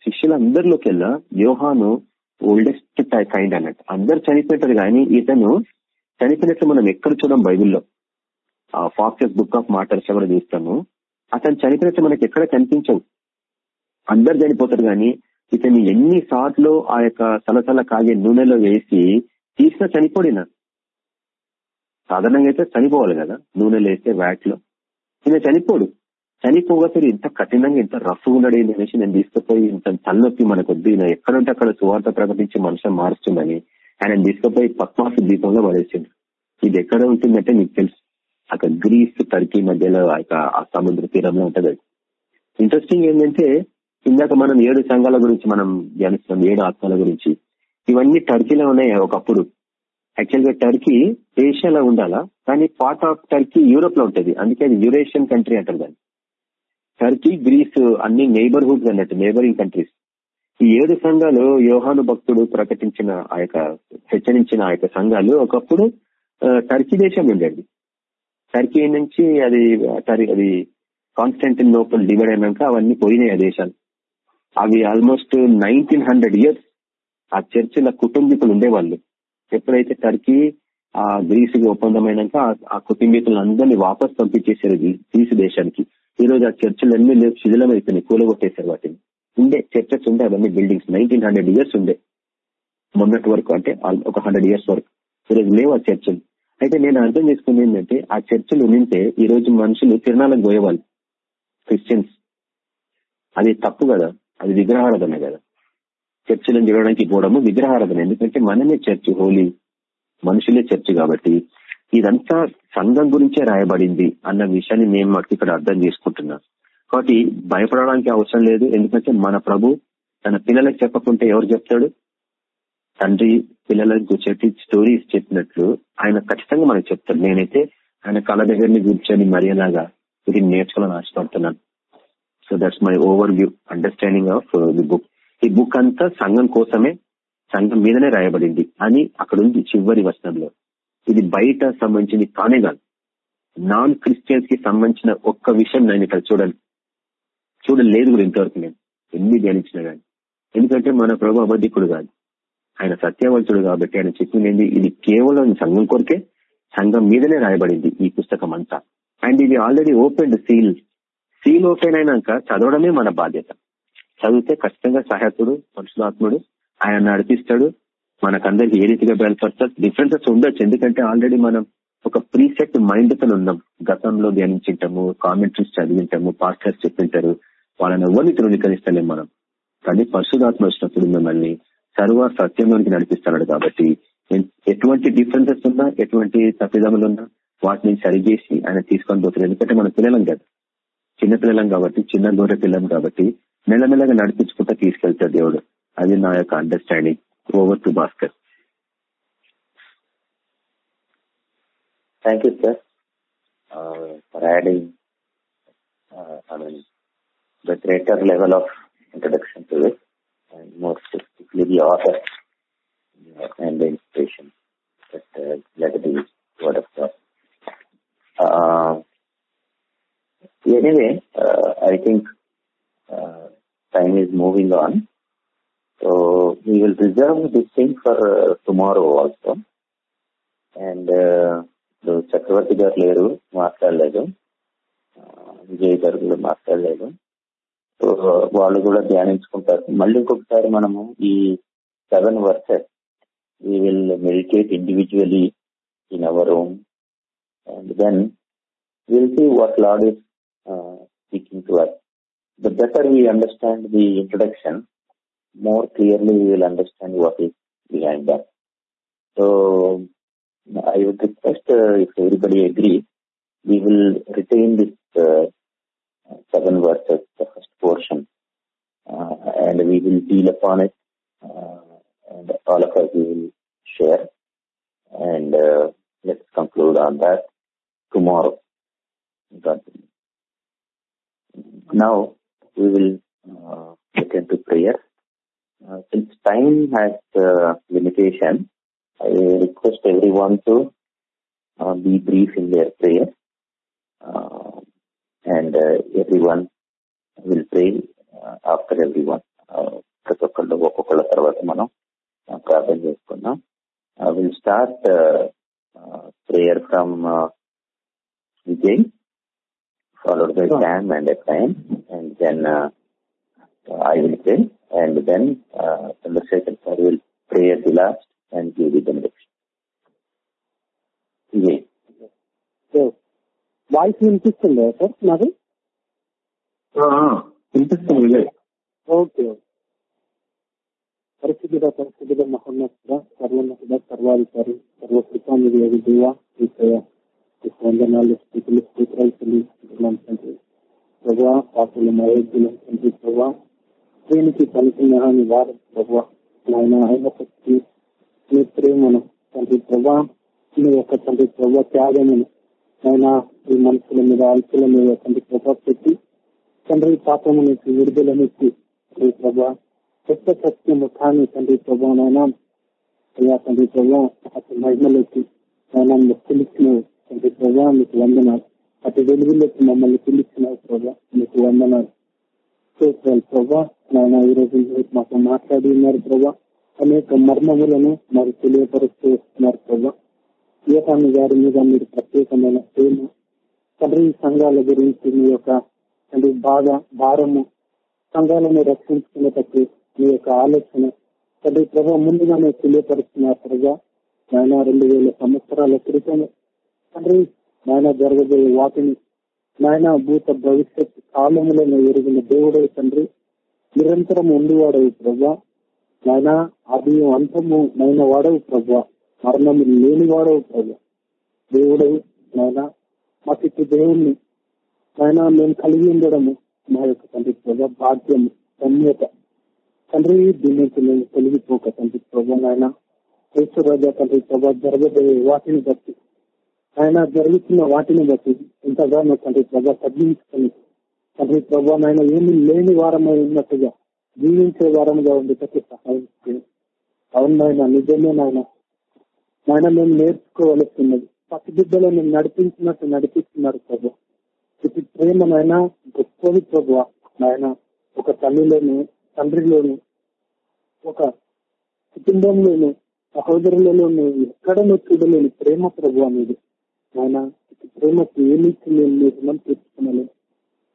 శిష్యులందరిలోకెల్లా యోహాను ఓల్డెస్ట్ కైండ్ అన్నట్టు. అందరు చనిపోయింటారు కానీ ఇతను చనిపోయినట్లు మనం ఎక్కడ చూడం బైబిల్లో. ఫాక్సెస్ బుక్ ఆఫ్ మాటర్స్ కూడా చూస్తాము అతను చనిపోయినట్లు మనకి ఎక్కడ కనిపించవు. అందరు చనిపోతారు కానీ ఇతన్ని ఎన్ని సార్లు ఆ యొక్క సలసల కాగే నూనెలో వేసి తీసిన చనిపోడిన సాధారణంగా అయితే చనిపోవాలి కదా నూనెలో వేస్తే వ్యాట్లో ఈయన చనిపోడు. చనిపోతే ఇంత కఠినంగా ఇంత రఫ్ ఉన్నాడు అనేసి నేను తీసుకుపోయి ఇంత తలనొప్పి మనకు వద్దు ఈయన ఎక్కడుంటే అక్కడ సువార్త ప్రకటించి మనుషులు మారుస్తుందని ఆయన తీసుకుపోయి పద్మాసు దీపంలో పడేసిండు. ఇది ఎక్కడ ఉంటుందంటే మీకు తెలుసు. అక్కడ గ్రీస్ టర్కీ మధ్యలో ఆ సముద్ర తీరంలో ఉంటది. ఇంట్రెస్టింగ్ ఏంటంటే ఇందాక మనం ఏడు సంఘాల గురించి మనం ధ్యానిస్తున్నాం ఏడు ఆత్మల గురించి. ఇవన్నీ టర్కీలో ఉన్నాయి ఒకప్పుడు. యాక్చువల్గా టర్కీ ఏషియాలో ఉండాలా? కానీ పార్ట్ ఆఫ్ టర్కీ యూరోప్లో ఉంటుంది. అందుకే అది యూరేషియన్ కంట్రీ అంటారు దాన్ని. టర్కీ గ్రీస్ అన్ని నైబర్హుడ్స్ అన్నట్టు నైబరింగ్ కంట్రీస్ ఈ ఏడు సంఘాలు యోహాను భక్తుడు ప్రకటించిన ఆ యొక్క హెచ్చరించిన ఆ యొక్క సంఘాలు ఒకప్పుడు టర్కీ దేశం ఉండేది టర్కీ నుంచి అది అది కాన్స్టెంటిన్ లోపల డివైడ్ అయినాక అవన్నీ పోయినాయి ఆ దేశాలు. అవి ఆల్మోస్ట్ నైన్టీన్ హండ్రెడ్ ఇయర్స్ ఆ చర్చిల కుటుంబీకులు ఉండేవాళ్ళు. ఎప్పుడైతే టర్కీ ఆ గ్రీసు ఒప్పందమైనాక ఆ కుటుంబీకులను అందరినీ వాపస్ పంపించేశారు గ్రీసు దేశానికి. ఈ రోజు ఆ చర్చలు అన్ని లేవు శిథిలం అయిపోయినాయి కూలగొట్టేశారు వాటిని. ఉండే చర్చస్ ఉండే అవన్నీ బిల్డింగ్స్. నైన్టీన్ హండ్రెడ్ ఇయర్స్ ఉండే. మొన్నటి వరకు అంటే ఒక హండ్రెడ్ ఇయర్స్ వరకు. ఈరోజు లేవు ఆ చర్చలు. అయితే నేను అర్థం చేసుకుంది ఏంటంటే ఆ చర్చలు నింటే ఈ రోజు మనుషులు తిరణాలకు పోయేవాళ్ళు. క్రిస్టియన్స్ అది తప్పు కదా? అది విగ్రహారాధన కదా? చర్చిలను చూడడానికి పోవడము విగ్రహారాధన. ఎందుకంటే మనమే చర్చ్ హోలీ. మనుషులే చర్చ్ కాబట్టి ఇదంతా సంఘం గురించే రాయబడింది అన్న విషయాన్ని మేము మటుకు ఇక్కడ అర్థం చేసుకుంటున్నా. కాబట్టి భయపడడానికి అవసరం లేదు. ఎందుకంటే మన ప్రభు తన పిల్లలకు చెప్పకుంటే ఎవరు చెప్తాడు? తండ్రి పిల్లలకు కూర్చోటి స్టోరీస్ చెప్పినట్లు ఆయన ఖచ్చితంగా మనకు చెప్తాడు. నేనైతే ఆయన కళ దగ్గరని కూర్చొని మర్యాదగా ఇది నేర్చుకోవాలని ఆశపడుతున్నాను. So that's my overview understanding of the book ఈ బుక్ అంతా సంఘం కోసమే సంఘం మీదనే రాయబడింది. అని అక్కడ ఉంది చివరి వచనంలో. ఇది బయట సంబంధించింది కానే కాదు. నాన్ క్రిస్టియన్స్కి సంబంధించిన ఒక్క విషయం నేను ఇక్కడ చూడండి చూడలేదు కూడా ఇంతవరకు నేను. ఎన్ని ధ్యానించిన కానీ. ఎందుకంటే మన ప్రభు అబద్ధికుడు కాదు. ఆయన సత్యవంతుడు కాబట్టి ఆయన చెప్పింది ఇది కేవలం సంఘం కొరికే సంఘం మీదనే రాయబడింది ఈ పుస్తకం అంతా అండ్ ఇది already open seal seal open అయినాక చదవడమే మన బాధ్యత. చదివితే ఖచ్చితంగా సహాయకుడు మనుషులాత్ముడు ఆయన నడిపిస్తాడు. మనకందరికి ఏ రీతిగా బయలుపరుస్తారు? డిఫరెన్సెస్ ఉండొచ్చు. ఎందుకంటే ఆల్రెడీ మనం ఒక ప్రీసెట్ మైండ్తో ఉన్నాం. గతంలో ధ్యానించింటాము కామెంట్రీస్ చదివింటాము పాస్టర్స్ చెప్పింటారు. వాళ్ళని ఎవరిని ధృవీకరిస్తలేం మనం. కానీ పరిశుధాత్మ వచ్చినప్పుడు మిమ్మల్ని సర్వ సత్యంలోనికి నడిపిస్తున్నాడు కాబట్టి ఎటువంటి డిఫరెన్సెస్ ఉన్నా ఎటువంటి తప్పిదములు ఉన్నా వాటిని సరిచేసి ఆయన తీసుకొని పోతున్నారు ఎందుకంటే మన పిల్లలం కదా. చిన్న పిల్లలం కాబట్టి చిన్న గోర పిల్లం కాబట్టి మెల్లమెల్లగా నడిపించుకుంటా తీసుకెళ్తాడు దేవుడు. అది నా యొక్క understanding over to Bhaskar thank you sir uh, for adding uh, I mean, the and more specifically the author uh, and the inspiration that uh, led the word of God. Uh, anyway, uh, I think uh, time is moving on. So we will reserve this thing for uh, tomorrow also. And uh, ఇప్పుడు చక్రవర్తి గారు లేరు మాట్లాడలేదు విజయ్ గారు కూడా మాట్లాడలేదు so వాళ్ళు కూడా ధ్యానించుకుంటారు. మళ్ళీ ఇంకొకసారి మనము ఈ seven verses we will meditate individually in our own and then will see what Lord is speaking to us. The better we understand the introduction more clearly we will understand what is behind that. So I would request if everybody agree we will retain this uh, seven verses, the first portion, uh, and we will deal upon it, and all of us will share, and let's conclude on that. Tomorrow. Now we will get into prayer. Uh, since time has uh, limitation, I request everyone to uh, be brief in their prayer, and everyone will pray after everyone. ప్రతి ఒక్కళ్ళు ఒక్కొక్కళ్ళ తర్వాత మనం ప్రార్థన చేసుకున్నాం will start prayer from Vijay followed by Sam and FIM and then I will pray and then uh, Chandrasekhar sir will pray at the last and give the benediction. Yeah. voice వినిపిస్తుందా sir నాకు వినిపిస్తుంది okay పరిస్థితిగా పరిస్థితిగా మహోన్నత సర్వోన్నత సర్వాధికారి సర్వకృపానిధి అది దేవా ఈసయ వందనాలు స్థితులు స్తోత్రాలు చెల్లిస్తున్నాం తండ్రి. ప్రభా పాపలు మయోగ్యులు తండ్రి ప్రభా దేనికి పలికిన అని వారు ప్రభా నాయన అయినప్పటికీ నీ ప్రేమను తండ్రి ప్రభా నీ యొక్క తండ్రి ప్రభా త్యాగమును ఆయన ఈ మనుషుల మీద అల్పుల మీద తండ్రి ప్రభావ పెట్టి తండ్రి పాపము నుంచి విడుదలనిచ్చి తండ్రి ప్రభా కొత్త సత్యము కానీ తండ్రి ప్రభావనైనా అయ్యా తండ్రి ప్రభా అతి మహిమలోకి ఆయన పిలిచిన తండ్రి ప్రభా మీకు వందనాలు. అటు వెలుగులోకి మమ్మల్ని పిలిచిన ప్రభా మీకు వందనాలు. స్తోత్రాలు ప్రభా నాయన ఈ రోజు మాకు మాట్లాడి ఉన్నారు ప్రభా. అనేక మర్మములను మరి తెలియపరుస్తూ ఉన్నారు ప్రభా. యువతాన్ని గారి మీద మీరు ప్రత్యేకమైన ప్రేమ తండ్రి సంఘాల గురించి మీ యొక్క తండ్రి బాధ భారము సంఘాలను రక్షించుకునేటట్టు మీ యొక్క ఆలోచన. తండ్రి ప్రభావ ముందుగానే తెలియపరుస్తున్నారు ప్రభా నాయన రెండు వేల సంవత్సరాల క్రితం తండ్రి నాయన జరగబోయే వాటిని నాయన భూత భవిష్యత్ కాలంలో ఎరిగిన దేవుడే తండ్రి నిరంతరం ఉండివాడవు ప్రభా. నాయన అది అంతము నైన వాడవు ప్రభా. మరణము లేని వాడవు ప్రభా. దేవుడవు నాయన మా చుట్టూ దేవుణ్ణి ఆయన మేము కలిగి ఉండడము మా యొక్క తండ్రి ప్రభా భాగ్యము ధన్యత. తండ్రి దీని నుంచి మేము తొలగిపోక తండ్రి ప్రభా నాయన రాజా తండ్రి ప్రభా జరగబోయే వాటిని బట్టి ఆయన జరుగుతున్న వాటిని బట్టి ఎంతగానో తండ్రి ప్రభా తగ్గించుకొని తండ్రి ప్రభా నాయన ఏమి లేని వారమై ఉన్నట్టుగా జీవించే వారముగా ఉండేటట్టు సహాయం అవును ఆయన నిజమే నాయన. నాయన మేము నేర్చుకోవలసినది పసిబిడ్డలను నడిపించినట్టు నడిపిస్తున్నారు ప్రభు. ఇది ప్రేమ నాయన గొప్పది ప్రభు నాయన. ఒక తల్లిలోను తండ్రిలోను ఒక కుటుంబంలోను సహోదరులలోను ఎక్కడనో చూడలేని ప్రేమ ప్రభు అనేది. నాయన ప్రేమకు ఏమి నేను మీ రుణం తీర్చుకున్నాను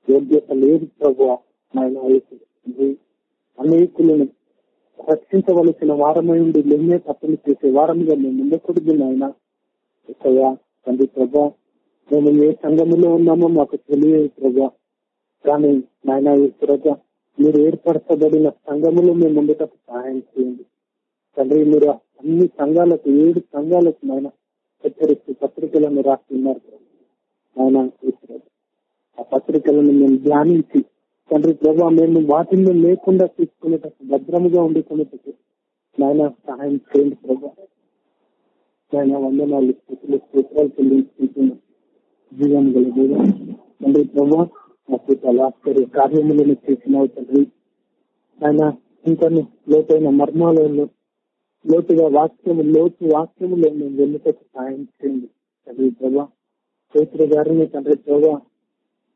యోగ్యత లేదు ప్రభు నాయన అనేకులను రక్షించవలసిన వారమై ఉండి మేమే తప్పులు చేసే వారముగా మేము ఉండకూడదు నాయన. ఎక్కయ్యా తండ్రి ప్రభా మేము ఏ సంఘములో ఉన్నామో మాకు తెలియదు ప్రభా. కానీ నాయన ప్రభా మీరు ఏర్పరచబడిన సంఘములో మేము ఉండేటప్పుడు సహాయం చేయండి. తండ్రి మీరు అన్ని సంఘాలకు ఏడు సంఘాలకు నాయన హెచ్చరిస్తూ పత్రికలను రాస్తున్నారు ఆయన ఆ పత్రికలను మేము ధ్యానించి తండ్రి ప్రభా మేము వాటిని లేకుండా తీసుకునేటట్టు భద్రముగా ఉండుకునేటట్టు నాయన సహాయం చేయండి ప్రభా. ఆయన వందనాలు స్థితులు స్తోత్రాలు చెల్లించుకుంటున్నాం. జీవం గల దేవ తండ్రి ప్రభా నాకు చాలా ఆశ్చర్య కార్యములను చేసినావు తండ్రి. ఆయన ఇంకా లోతైన మర్మాలలో లోతుగా వాక్యము లోతు వాక్యములో మేము వెళ్ళటకు సహాయం చేయండి తండ్రి ప్రభా. చైత్ర గారిని తండ్రి ప్రభా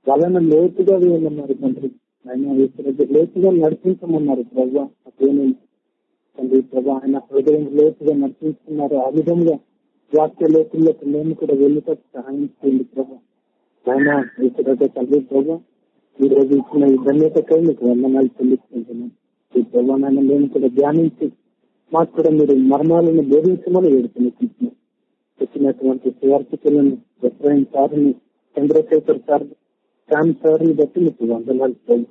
వలన లోతుగా వేయమన్నారు తండ్రి. ఆయన లోతుగా నడిపించమన్నారు ప్రభా. అదేమి తండ్రి ప్రభా ఆయన హృదయం లోతుగా నడిపిస్తున్నారు ఆ విధంగా వాక్య లోతుల్లోకి మేము కూడా వెళ్ళటకు సహాయం చేయండి ప్రభా. ఆయన ఈశ్వర తండ్రి ప్రభా ఈ రోజు ఇచ్చిన ఈ ధన్యతకై మీకు వందనాలు చెల్లిస్తుంటున్నాను ఈ ప్రభా నాయన మేము కూడా ధ్యానించి మాకు కూడా మీరు మర్మాలను బోధించమని వేడుకుంటున్నాం వచ్చినటువంటి సువార్థికులను ఎఫ్రాయిన్ సార్ని చంద్రశేఖర్ సార్ శ్యామ్ సార్ని బట్టి మీకు వందనాలు ప్రభు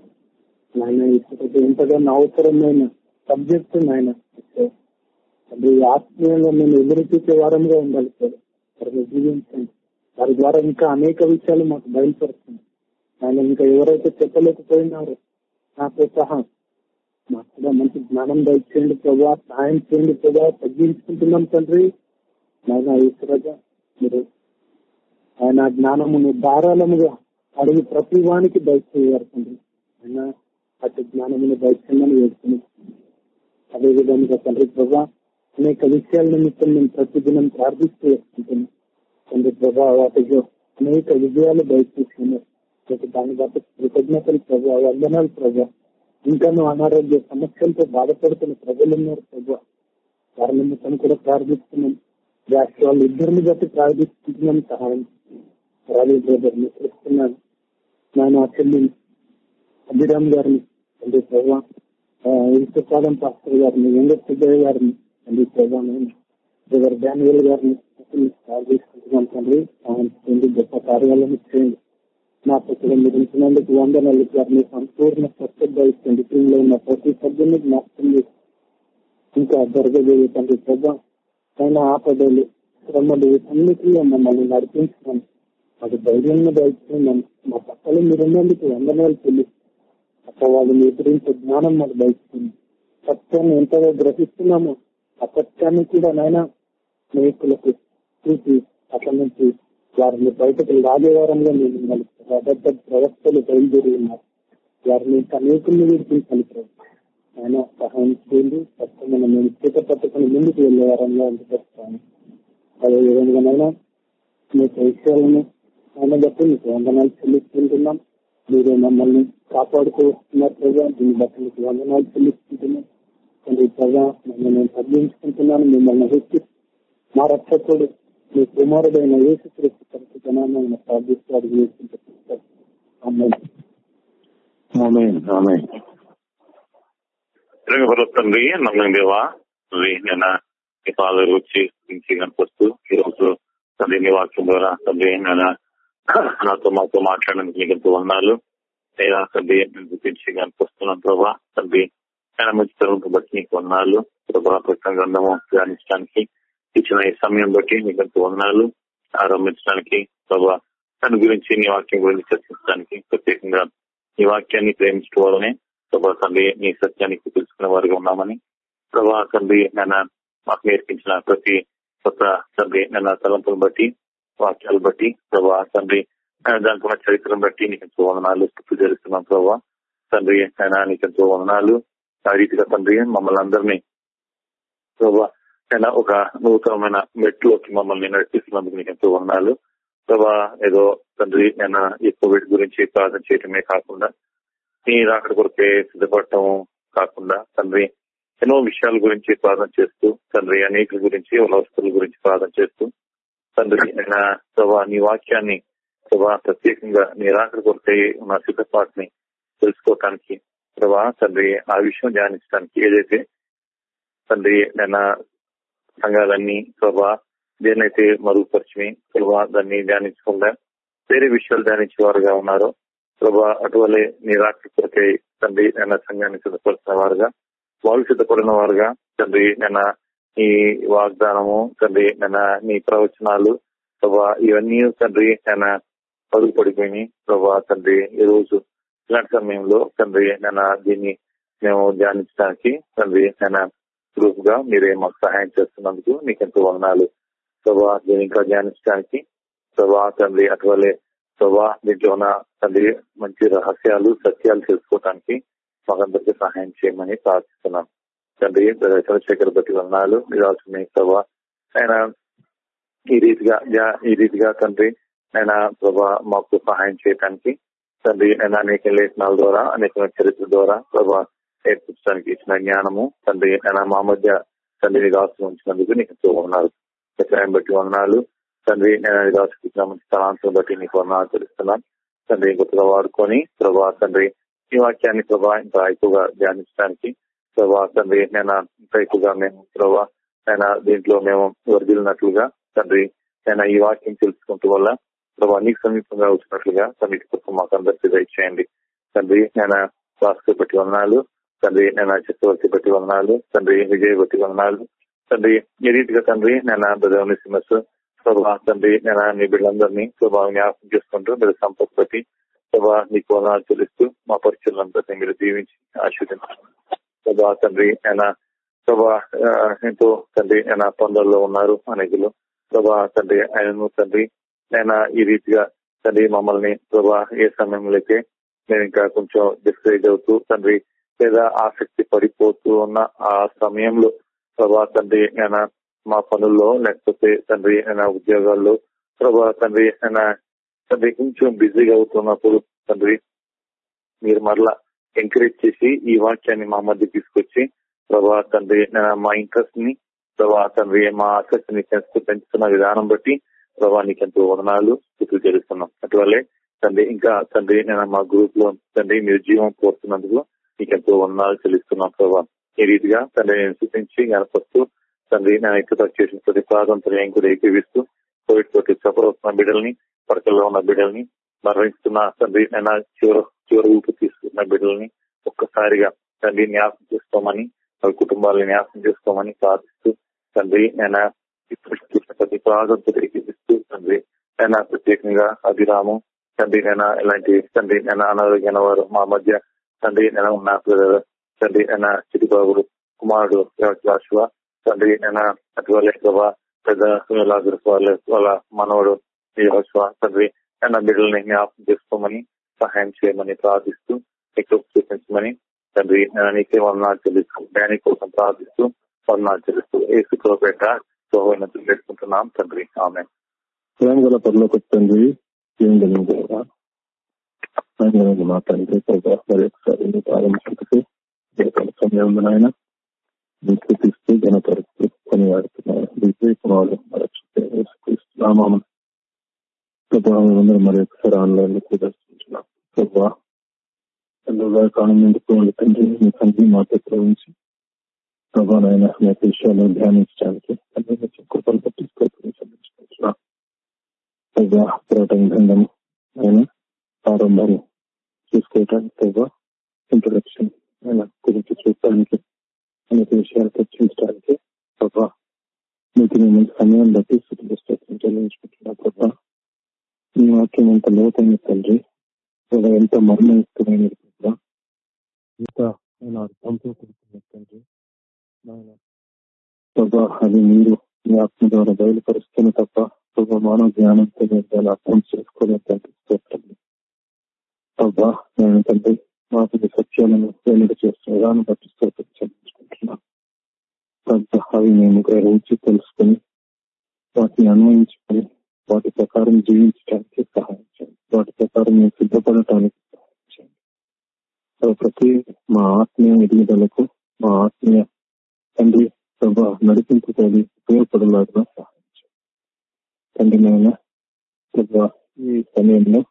నాయన ఇప్పుడు ఎంతగానో అవసరమైన సబ్జెక్ట్ నాయన అది ఆత్మీయంగా మేము ఎదురు చూసే వారంగా ఉండాలి సార్. వారిని జీవించండి వారి ద్వారా ఇంకా అనేక విషయాలు మాకు బయలుపరుస్తుంది. ఆయన ఇంకా ఎవరైతే చెప్పలేకపోయినారో నాతో సహా మాకు కూడా మంచి జ్ఞానం దయచేయండి ప్రభా సాయం చేయండి ప్రభా తగ్గించుకుంటున్నాం తండ్రి. నాయన ఈశ్వరగా మీరు ఆయన జ్ఞానమును ధారాళముగా అడుగు ప్రతి వానికి దయచేయారు తండ్రి. ఆయన అటు జ్ఞానమును దయచేయమని వేడుకుని అదే విధంగా తండ్రి ప్రభా అనేక విషయాల నిమిత్తం మేము ప్రతిదినం ప్రార్థిస్తూ వస్తుంటున్నాం తండ్రి ప్రభా వాటికి అనేక విజయాలు దయచేస్తున్నారు దాని బట్టి కృతజ్ఞతలు ప్రభా వందనాలు ప్రభా. ఇంకాను అనారోగ్య సమస్యలతో బాధపడుతున్న ప్రజలు ఉన్నారు ప్రభా. వారి నిమిత్తం కూడా ప్రార్థిస్తున్నాం రాష్ట్ర వాళ్ళు ఇద్దరిని బట్టి ప్రార్థిస్తున్నాం సహాయం. రాజు బ్రదర్ చూస్తున్నాను. నాయన చెల్లి అభిరామ్ గారిని తండ్రి ప్రభా ఇంతకాలం పాస్టర్ గారిని వెంకట సుబ్బయ్య గారిని అండి ప్రధాన డానియల్ గారిని కాల్ చేసుకుంటున్నాం తండ్రి. ఆయన గొప్ప కార్యాలను ఇచ్చేయండి మా పక్కన నిర్మించినందుకు ఉంచినందుకు వందనాలు గారిని సంపూర్ణ స్వచ్ఛత ఇస్తుంది టీంలో ఉన్న ప్రతి సభ్యుని జ్ఞాపకం చేసి ఇంకా జరగబోయే తండ్రి ప్రభా. ఆయన ఆపదలు శ్రమలు అన్నిటిలో మమ్మల్ని నడిపించున్నాను అది ధైర్యంగా దాచుకున్నాను మా పక్కన మీరున్నందుకు వందనాలు తెలుసు అక్కడ ఎదురించే జ్ఞానం మాకు బయటకుంది సత్యాన్ని ఎంతగా గ్రహిస్తున్నామో ఆ సత్యాన్ని కూడా నాయన స్నేహితులకు చూసి అక్కడి నుంచి వారిని బయటకు లాగేవారంలో నేను పెద్ద ప్రవక్తలు బయలుదేరి ఉన్నారు. వారిని అనేకుల్ని విడిపించాలి ప్రభు ఆయన సహాయం చేయండి. సత్యమైన మేము చేత పట్టుకుని ముందుకు వెళ్ళే వారంలో అందుకొస్తాను అదే విధంగానైనా మీకు విషయాలను ఆయన బట్టి మీకు వందనాలు చెల్లిస్తుంటున్నాం. మీరు మమ్మల్ని కాపాడుతూ వస్తున్నారు ప్రజా దీన్ని బట్టి మీకు వందనాలు చెల్లిస్తుంటున్నాం తండ్రి ప్రజా మమ్మల్ని నేను తగ్గించుకుంటున్నాను మిమ్మల్ని హెచ్చి మా రక్షకుడు మీ కుమారుడైన యేసు క్రీస్తు పరిస్థితి ప్రార్థిస్తూ అడిగి తండ్రి నమ్మకం దేవా నేను ఈ రోజు తండ్రి నీ వాక్యం ద్వారా తండ్రి నేను నాతో మాతో మాట్లాడడానికి మీకు ఎంతో వందాలు. లేదా తండ్రి నేను చూపించి కనిపిస్తున్నాను ప్రభా. తండ్రి ఆయన మంచి తరం బట్టి నీకు వందాలు. ప్రభా ప్రశ్న గ్రంథము ధ్యానించడానికి ఇచ్చిన ఈ సమయం బట్టి మీకు ఎంతో వందాలు. ఆరంభించడానికి ప్రభా దాని గురించి నీ వాక్యం గురించి చర్చించడానికి ప్రత్యేకంగా నీ వాక్యాన్ని ప్రేమించుకోవాలని వల్లనే ప్రభా తండ్రి నీ సత్యానికి తెలుసుకునే వారిగా ఉన్నామని. ప్రభా తండ్రి నేను మాకు నేర్పించిన ప్రతి కొత్త తండ్రి నన్న తలంపును బట్టి వాక్యాలు బట్టి ప్రభా తండ్రి దానికి ఉన్న చరిత్రను బట్టి నీకు ఎంతో వందనాలు. స్థుతులు జరుగుతున్నాం ప్రభా. తండ్రి ఆయన నీకు ఎంతో వందనాలు. ఆ రీతిగా తండ్రి మమ్మల్ని అందరినీ ప్రభా ఆయన ఒక నూతనమైన మెట్లోకి మమ్మల్ని నడిపిస్తున్నందుకు నీకు ఎంతో వందనాలు. ప్రభా ఏదో తండ్రి నేను ఈ కోవిడ్ గురించి ప్రార్థన చేయటమే కాకుండా నీ రాకడ కొరకే సిద్ధపడటం కాకుండా తండ్రి ఎన్నో విషయాల గురించి ప్రార్థన చేస్తూ తండ్రి అనేకుల గురించి వస్తువుల గురించి ప్రార్థన చేస్తూ తండ్రి ఆయన ప్రభా నీ వాక్యాన్ని ప్రభా ప్రత్యేకంగా నీ రాకడ కొరకై ఉన్న సిద్ధపాటుని తెలుసుకోవటానికి ప్రభా తండ్రి ఆ విషయం ధ్యానించడానికి ఏదైతే తండ్రి నిన్న సంఘాలన్నీ ప్రభా దేనైతే మరుగుపరిచి ప్రభా దాన్ని ధ్యానించకుండా వేరే విషయాలు ధ్యానించే వారుగా ఉన్నారో ప్రభా అటువలే నీ రాకడ కొరకై తండ్రి నిన్న సంఘాన్ని సిద్ధపరిచిన వారుగా వాళ్ళు సిద్ధపడిన వారుగా తండ్రి నిన్న నీ వాగ్దానము తండ్రి నిన్న నీ ప్రవచనాలు ప్రభా ఇవన్నీ తండ్రి నిన్న పరుగు పడిపోయినాయి. ప్రభా తండ్రి ఈ రోజు ఇలాంటి సమయంలో తండ్రి నిన్న దీన్ని మేము ధ్యానించడానికి తండ్రి నిన్న ప్రూఫ్గా మీరే మాకు సహాయం చేస్తున్నందుకు నీకు ఎంతో వందనాలు. ప్రభా దీన్ని ఇంకా ధ్యానించడానికి ప్రభా తండ్రి అటువలే ప్రభా దీంట్లో ఉన్న తండ్రి మంచి రహస్యాలు సత్యాలు తెలుసుకోవటానికి మాకందరికీ సహాయం చేయమని ప్రార్థిస్తున్నాను తండ్రి చంద్రశేఖర్ బట్టి ఉన్నాడు మీరు అవసరమే ప్రభా. ఆయన ఈ రీతిగా ఈ రీతిగా తండ్రి ఆయన ప్రభా మాకు సహాయం చేయడానికి తండ్రి ఆయన అనేక లేఖనాల ద్వారా అనేక చరిత్ర ద్వారా ప్రభా నేర్పించడానికి ఇచ్చిన జ్ఞానము తండ్రి ఆయన మా మధ్య తండ్రిని రాసి ఉంచినందుకు నీకు ఉన్నారు సత్యాన్ని బట్టి ఉన్నాడు తండ్రి నేను రాసి ఇచ్చిన బట్టి నీకు వందనాలు తెలుస్తున్నాను తండ్రి గుర్తుగా వాడుకొని ప్రభా తండ్రి ఈ వాక్యాన్ని ప్రభా ఇంకా ఎక్కువగా ధ్యానించడానికి ప్రభా తండ్రి నేను ఇంకా ఎక్కువగా మేము ప్రభా ఆయన దీంట్లో మేము వర్దిలినట్లుగా తండ్రి నేను ఈ వాక్యం తెలుసుకుంటూ వల్ల ప్రభా నీకు సమీపంగా వచ్చినట్లుగా తండ్రి కోసం మాకు అందరికీ దయచేయండి. తండ్రి నేను భాస్కర్ బట్టి వందనాలు తండ్రి నేను చక్రవర్తి బట్టి వందనాలు తండ్రి విజయ్ బట్టి వందనాలు తండ్రి ఈ రీతిగా తండ్రి నేను బ్రదర్ని సిమస్ ప్రభా తండ్రి నేను మీ బిడ్డలందరినీ ప్రభావ జ్ఞాపకం చేసుకుంటూ మీరు సంపత్ బట్టి ప్రభా నీకు వందనాలు చెల్లిస్తూ మా పరిచయాలంతా మీరు దీవించి ఆశీర్వదించారు ప్రభా తండ్రి ఆయన ప్రభా ఎంతో తండ్రి ఆయన పొందల్లో ఉన్నారు అనేకలు. ప్రభా తండ్రి ఆయనను తండ్రి ఆయన ఈ రీతిగా తండ్రి మమ్మల్ని ప్రభా ఏ సమయంలో అయితే నేను ఇంకా కొంచెం డిస్కరేజ్ అవుతూ తండ్రి లేదా ఆసక్తి పడిపోతూ ఉన్న ఆ సమయంలో ప్రభా తండ్రి ఆయన మా పనుల్లో లేకపోతే తండ్రి ఆయన ఉద్యోగాల్లో ప్రభా తండ్రి ఆయన తండ్రి కొంచెం బిజీగా అవుతున్నప్పుడు తండ్రి మీరు మరలా ఎంకరేజ్ చేసి ఈ వాక్యాన్ని మా మధ్య తీసుకొచ్చి ప్రభా తండ్రి నేను మా ఇంట్రెస్ట్ని ప్రభా తండ్రి మా ఆసక్తిని పెంచుతున్న విధానం బట్టి ప్రభా నీకెంతో ఎంతో వదనాలు స్థితులు తెలుస్తున్నాం అటువల్లే తండ్రి ఇంకా తండ్రి నేను మా గ్రూప్లో తండ్రి మీరు జీవం కోరుతున్నందుకు నీకు ఎంతో వందనాలు చెల్లిస్తున్నాం ప్రభా. ఈ రీతిగా తండ్రి నేను సూచించి గణపరుస్తూ తండ్రి నేను ఎక్కువ చేసిన ప్రతి ప్రాంతం నేను కూడా ఏకీవిస్తూ కోవిడ్ తోటి సఫర్ అవుతున్న బిడ్డల్ని పడకల్లో ఉన్న బిడ్డల్ని మరణిస్తున్న తండ్రి నేను చివరి చివరి ఊపి తీసుకున్న బిడ్డల్ని ఒక్కసారిగా తండ్రి న్యాసం చేసుకోమని వాళ్ళ కుటుంబాలను న్యాసం చేసుకోమని ప్రార్థిస్తూ తండ్రి నేను ప్రతి ప్రాంతంతో ఏకీవిస్తూ తండ్రి నేను ప్రత్యేకంగా అభిరాము. తండ్రి నేను ఇలాంటి తండ్రి నేను అనారోగ్యమైన వారు మా మధ్య తండ్రి నేను ఉన్న తండ్రి నేను చిటిబాబు కుమారుడు జాషువా. తండ్రి నేను అటువలే ప్రభా పెద్ద వాళ్ళ మనవడు తండ్రి నా బిడ్డల్ని జ్ఞాపకం చేసుకోమని సహాయం చేయమని ప్రార్థిస్తూ ఎక్కువ చూపించమని తండ్రి నేను నీకే వందనాలు చెల్లిస్తూ జ్ఞాని కోసం ప్రార్థిస్తూ వందనాలు చెల్లిస్తూ ఏ పెట్ట సోహోన్నతులు పెట్టుకుంటున్నాం తండ్రి. ఆమె ప్రేమ గల పనిలోకి తండ్రి ఏం కలిగింది మా తండ్రి మరి ఒకసారి నీ నాయన తీస్తూ గణపరుస్తూ కొని వాడుతున్నాను దీపాలు ప్రభావం మరి ఒకసారి ఆన్లైన్లో ప్రదర్శించున్నాం ప్రభావ తండ్రిగా కానుందుకు తండ్రి మీ తండ్రి మాతో ప్రవహించి ప్రభా నాయన అనేక విషయాలు ధ్యానించడానికి తండ్రి కృపలు పట్టించుకోవడం చెల్లించుకుంటున్నాం. ప్రభా పోరాటం గ్రంథం ఆయన ప్రారంభాన్ని చూసుకోవటానికి ప్రభా ఇంట్రొడక్షన్ ఆయన గురించి చూడటానికి అనేక విషయాలు చర్చించడానికి ప్రభా మీకు మేము సమయం బట్టి స్థితిస్తూ చెల్లించుకుంటున్నా ప్రభా. మీ వాక్యం ఎంత లోతైన తండ్రి ఎంత మర్మయుక్తమైనది ప్రభా ఇంత ఆయన అర్థంతో కూడుకున్న తండ్రి ప్రభా అది మీరు మీ ఆత్మ ద్వారా బయలుపరుస్తున్న తప్ప ప్రభా మానవ జ్ఞానంతో దాన్ని అర్థం చేసుకోవడం తండ్రి ప్రభా నేను తండ్రి మాకు సత్యాలను వెనుక చేస్తున్న విధానం బట్టి స్తోత్రం చెల్లించుకుంటున్నాను ప్రభా అవి మేము గ్రహించి తెలుసుకుని వాటిని అన్వయించుకొని వాటి ప్రకారం జీవించడానికి సహాయం చేయండి వాటి ప్రకారం మేము సిద్ధపడటానికి ప్రతి మా ఆత్మీయ ఎదుగుదలకు మా ఆత్మీయ తండ్రి ప్రభా నడిపించుకొని ఉపయోగపడేలాగా సహాయం చేయండి తండ్రి నాయన ప్రభా ఈ సమయంలో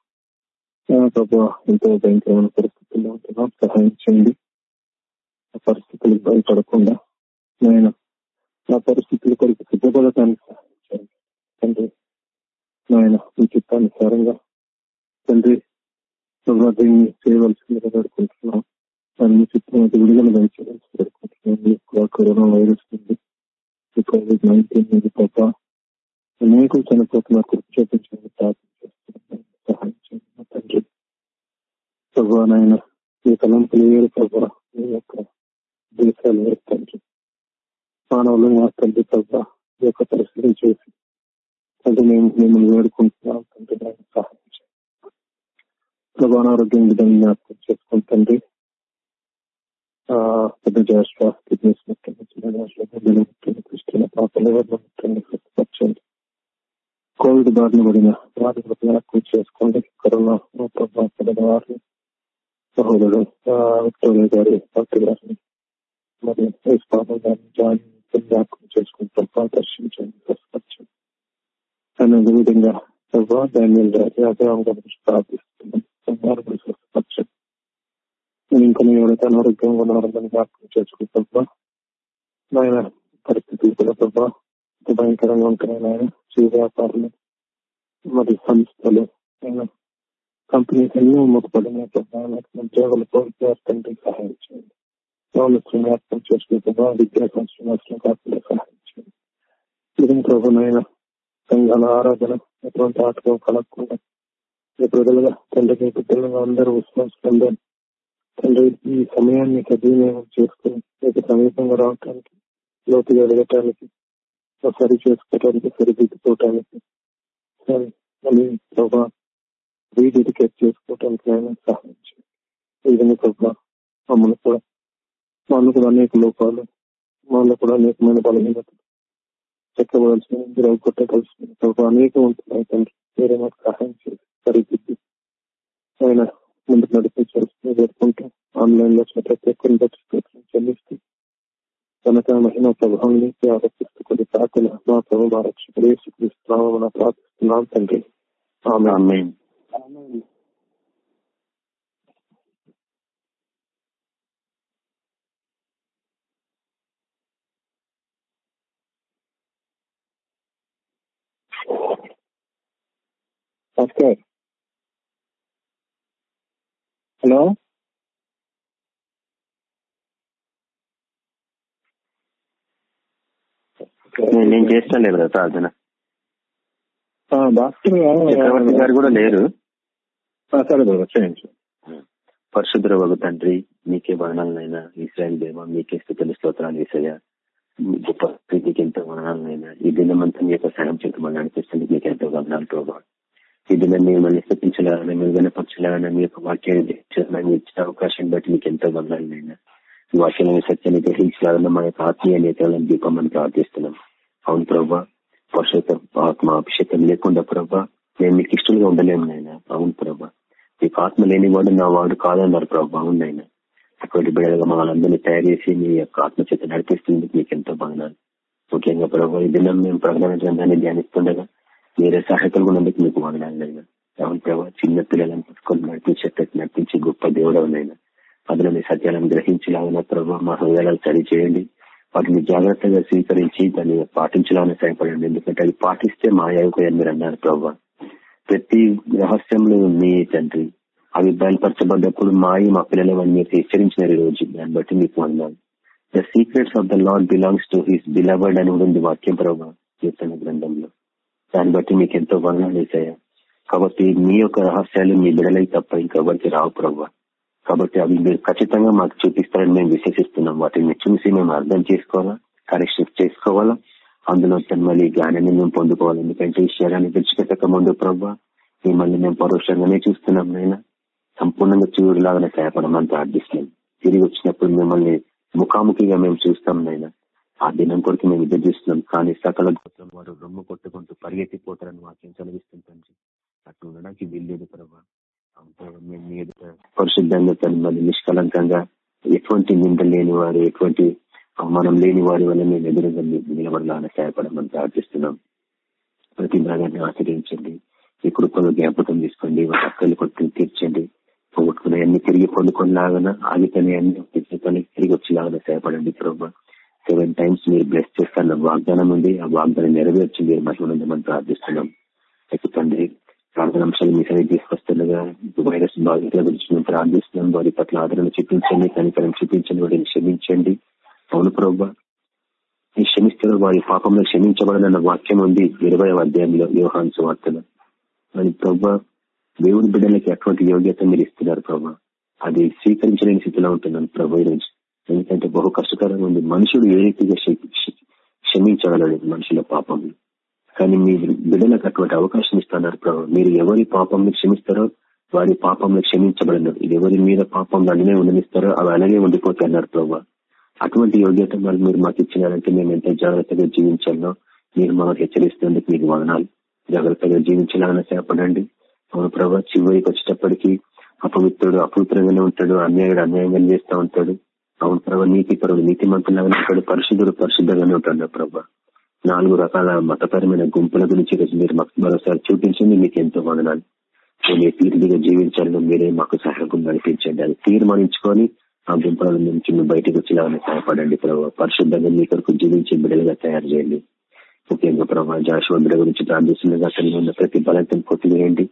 ప్రభా ఎంతో భయంకరమైన పరిస్థితుల్లో ఉంటున్నాం. సహాయించండి. ఆ పరిస్థితులకు భయపడకుండా నేను నా పరిస్థితుల కొరకు సిద్ధపడటానికి సహాయించండి. తండ్రి నాయన మీ చిత్తానుసారంగా తండ్రి ప్రభా దీన్ని చేయవలసిందిగా పెడుకుంటున్నాం దాని మీ చిత్తం విడుదల దయచేయవలసి పెడుకుంటున్నాం కరోనా వైరస్ ఉంది కోవిడ్ నైన్టీన్ ఉంది ప్రభా అనేక చనిపోతున్న కృషి చూపించండి ప్రార్థన సహాయం చేయండి తండ్రి. ప్రభా నాయన మీ తలంపులు వేరు ప్రభా మీ యొక్క దేశాలు వేరు తండ్రి. మానవులు మా తండ్రి ప్రభా ఈ యొక్క పరిస్థితిని చూసి అంటే మేము మిమ్మల్ని వేడుకుంటున్నాం. తండ్రి సహాయం చేయండి అనారోగ్యం విధంగా జ్ఞాపకం చేసుకుని తండ్రి పెద్ద జాస్ట్రా కిడ్నీస్ ముఖ్యంగా పాపలు కోవిడ్ బారిన పడిన వారి జ్ఞాపకం చేసుకోండి. కరోనా ప్రభావం వారిని సహోదరుడు విక్టోరియా గారి భక్తి గారిని మరి పాపం గారిని జాయిన్ జ్ఞాపకం చేసుకుంటాం. దర్శించండి స్వస్థపరచండి అనే విధంగా ప్రభావ డానియల్ గారి గారి ప్రార్థిస్తున్నాం వారు కూడా స్వస్థపరచండి ఎవరైతే అనారోగ్యంగా ఉన్నారని జ్ఞాపకం ఆయన పరిస్థితులు కూడా భయంకరంగా ఉంటున్నాయి ఆయన వ్యాపారులు మరి సంస్థలు కంపెనీస్ ఎన్నో మూతపడిన ఉద్యోగులు సహాయం చేయండి సౌలభ్యం జ్ఞాపకం చేసుకుంటున్నా విద్యా సంస్థలు కాకుండా సహాయం చేయండి ఇది సంఘాల ఆరాధన ఎటువంటి ఆటకం కలగకుండా ప్రజలుగా తండ్రికి బిడ్డలుగా అందరూ విశ్వాసం తండ్రి ఈ సమయాన్ని సద్వినియోగం చేసుకుని మీకు సమీపంగా రావటానికి లోతుగా ఎదగటానికి సరి చేసుకోవటానికి సరిదిద్దుకోవటానికి మళ్ళీ ప్రభా రీడెడికేట్ చేసుకోవటానికి ఆయన సహాయం ఇదని ప్రభా మమ్మల్ని కూడా వాళ్ళు కూడా అనేక లోపాలు వాళ్ళు కూడా అనేకమైన బలహీనతలు చెక్కవలసిన మీరు కొట్టవలసిన ప్రభావ అనేకం ఉంటున్నాయి తండ్రి. మీరే మాకు సహాయం చేసి సరిదిద్ది ఆయన ముందుకు నడిపించాల్సింది కోరుకుంటూ ఆన్లైన్లో వచ్చిన చెల్లిస్తూ తనక మహిమ ప్రభావానికి ఆరోపిస్తూ కొన్ని కాకుల మా ప్రభు ప్రార్థిస్తున్నాం తండ్రి. హలో? నేను చేస్తాను లేదు ప్రార్థన చక్రవర్తి గారు కూడా లేరు. సరే చేయండి వగు తండ్రి మీకే వర్ణాలనైనా ఇస్రాయల్ దేవ మీకే స్థితులు స్తోత్రాలు వేసయ్యా మీ గొప్ప ప్రీతికి ఎంతో వర్ణాలనైనా ఈ దినమంతా మీ యొక్క సాయం చేత నడిపిస్తుంది మీకు ఎంతో వర్ణాలు ప్రభావ ఈ దినం మిమ్మల్ని స్థితించలేదని మీరు వినపరచలాగానే మీ యొక్క వాక్యాన్ని చేయాలని ఇచ్చిన అవకాశం బట్టి మీకు ఎంతో వర్ణాలనైనా ఈ వాక్యాలను సత్యాన్ని గ్రహించలాగానే మన యొక్క ఆత్మీయ నేతలను దీపమని ప్రార్థిస్తున్నాం. అవును ప్రభా పరిశుద్ధ ఆత్మ అభిషేకం లేకుండా ప్రభా మేము మీకు ఇష్టంగా ఉండలేము నాయన. అవును ప్రభా మీకు ఆత్మ లేని వాడు నా వాడు కాదన్నారు ప్రభా బాగుందైనా అటువంటి బిడ్డలుగా మనందరినీ తయారు చేసి మీ యొక్క ఆత్మ చేత నడిపిస్తుంది మీకు ఎంతో బాగున్నాను ముఖ్యంగా ప్రభావ ఈ దినం మేము ప్రకటన గ్రంథాన్ని ధ్యానిస్తుండగా మీరే సహాయకులు కూడా అందుకు మీకు వాగనాలైనా అవును ప్రభావ చిన్న పిల్లలను పట్టుకొని నడిపించేటట్టు నడిపించి గొప్ప దేవుడు అయినా అందులో మీ సత్యాలను గ్రహించలాగిన ప్రభావ మా హృదయాలను సరి చేయండి వాటిని జాగ్రత్తగా స్వీకరించి దాన్ని పాటించాలని సహాయపడండి ఎందుకంటే అది పాటిస్తే మా మీరు అన్నారు ప్రభావ ప్రతి రహస్యంలో మీ తండ్రి అవి బయలుపరచబడ్డప్పుడు మాయి మా పిల్లలు అన్ని మీరు హెచ్చరించిన రోజు దాన్ని బట్టి మీకు అన్నాను the secrets of the Lord belongs to his beloved అని ఉంది వాక్యం ప్రభావ కీర్తన గ్రంథంలో దాన్ని బట్టి మీకు ఎంతో వర్ణాలు వేసాయా కాబట్టి మీ యొక్క రహస్యాలు మీ బిడలై తప్ప ఇంకెవరికి రావు ప్రభావ కాబట్టి అవి మీరు ఖచ్చితంగా మాకు చూపిస్తారని మేము విశ్వసిస్తున్నాం. వాటిని చూసి మేము అర్థం చేసుకోవాలా? కరెక్షన్ చేసుకోవాలా? అందులో తను మళ్ళీ జ్ఞానాన్ని మేము పొందుకోవాలి? ఎందుకంటే ఈ శరీరాన్ని విడిచిపెట్టక ముందు ప్రభావ మిమ్మల్ని మేము పరోక్షంగానే చూస్తున్నాం నైనా సంపూర్ణంగా చూడలాగానే సహాయపడమని ప్రార్థిస్తున్నాం. తిరిగి వచ్చినప్పుడు మిమ్మల్ని ముఖాముఖిగా మేము చూస్తాం నైనా ఆ దినం కొరకు మేము ఎదురు చూస్తున్నాం కానీ సకల గోత్రం వారు రొమ్ము కొట్టుకుంటూ పరిగెత్తిపోతారని వాక్యం చదివిస్తుంది అట్లా ఉండడానికి వీల్లేదు ప్రభావ మేము మీ పరిశుద్ధంగా తను మళ్ళీ నిష్కలంకంగా ఎటువంటి నింద లేని వారు ఎటువంటి అవమానం లేని వారి వల్ల మేము ఎదురుగా నిలబడాలని సహాయపడమని ప్రార్థిస్తున్నాం. ప్రతి భాగాన్ని ఆచరించండి. ఇప్పుడు కృపను జ్ఞాపకం తీసుకోండి వారి అక్కలు కొట్టుకుని తీర్చండి. పోగొట్టుకునే అన్ని తిరిగి పొందుకునేలాగన ఆగిపోయిన అన్ని తిరిగి తిరిగి వచ్చేలాగా సహాయపడండి ప్రభావ సెవెన్ టైమ్స్ మీరు బ్లెస్ చేస్తారన్న వాగ్దానం ఉంది. ఆ వాగ్దానం నెరవేర్చి మీరు మహిమనందమని ప్రార్థిస్తున్నాం. అయితే తండ్రి ప్రార్థన అంశాలు మీ సరే తీసుకొస్తుండగా వైరస్ బాధితుల గురించి మేము ప్రార్థిస్తున్నాం. వారి పట్ల ఆదరణ చూపించండి కనికరం చూపించండి వారిని క్షమించండి. అవును ప్రభావ ఈ క్షమిస్తున్న వారి పాపంలో క్షమించబడదన్న వాక్యం ఉంది ఇరవై అధ్యాయంలో వ్యూహాన్ వార్తలు మరి ప్రభా దేవుడి బిడ్డలకి అటువంటి యోగ్యత మీరు ఇస్తున్నారు ప్రభా. అది స్వీకరించలేని స్థితిలో ఉంటున్నాను ప్రభు ఈరోజు ఎందుకంటే బహు కష్టకరంగా ఉంది. మనుషుడు ఏ రీతిగా క్షమించగలడు మనుషుల పాపం కానీ మీ బిడ్డలకు అటువంటి అవకాశం ఇస్తున్నారు ప్రభు. మీరు ఎవరి పాపంని క్షమిస్తారో వారి పాపంలో క్షమించబడినారు ఇది ఎవరి మీద పాపం దానినే ఉండనిస్తారో అవి అలాగే ఉండిపోతాయి అన్నారు ప్రభు. అటువంటి యోగ్యత మరి మీరు మాకు ఇచ్చినారంటే మేము ఎంత జాగ్రత్తగా జీవించాలో మీరు మాకు హెచ్చరిస్తున్నందుకు మీకు వదనాలు. జాగ్రత్తగా జీవించాలని సేపడండి అవును ప్రభా చివరికి వచ్చేటప్పటికి అపవిత్రుడు అపవిత్రంగానే ఉంటాడు. అన్యాయుడు అన్యాయంగా చేస్తూ ఉంటాడు. అవును ప్రభావ నీతి పరుడు నీతి మంత్రులాగానే ఉంటాడు పరిశుద్ధుడు పరిశుద్ధంగానే ఉంటాడు ప్రభా. నాలుగు రకాల మతపరమైన గుంపుల గురించి మీరు మాకు మరోసారి చూపించండి మీకు ఎంతో వదనాలు. మేము ఏ తీర్థిగా జీవించాలని మీరే మాకు సహాయం నడిపించండి. అది తీర్మానించుకొని ఆ గుంపుల నుంచి బయటకు వచ్చేలాగానే సహాయపడండి ప్రభావ పరిశుద్ధంగా మీ కొరకు జీవించే బిడ్డలుగా తయారు చేయండి. ముఖ్యంగా ప్రభావ జాషువ బిడ్డ గురించి ప్రార్థిస్తుండగా కలిగి ఉన్న ప్రతి బలంతం కొట్టివేయండి.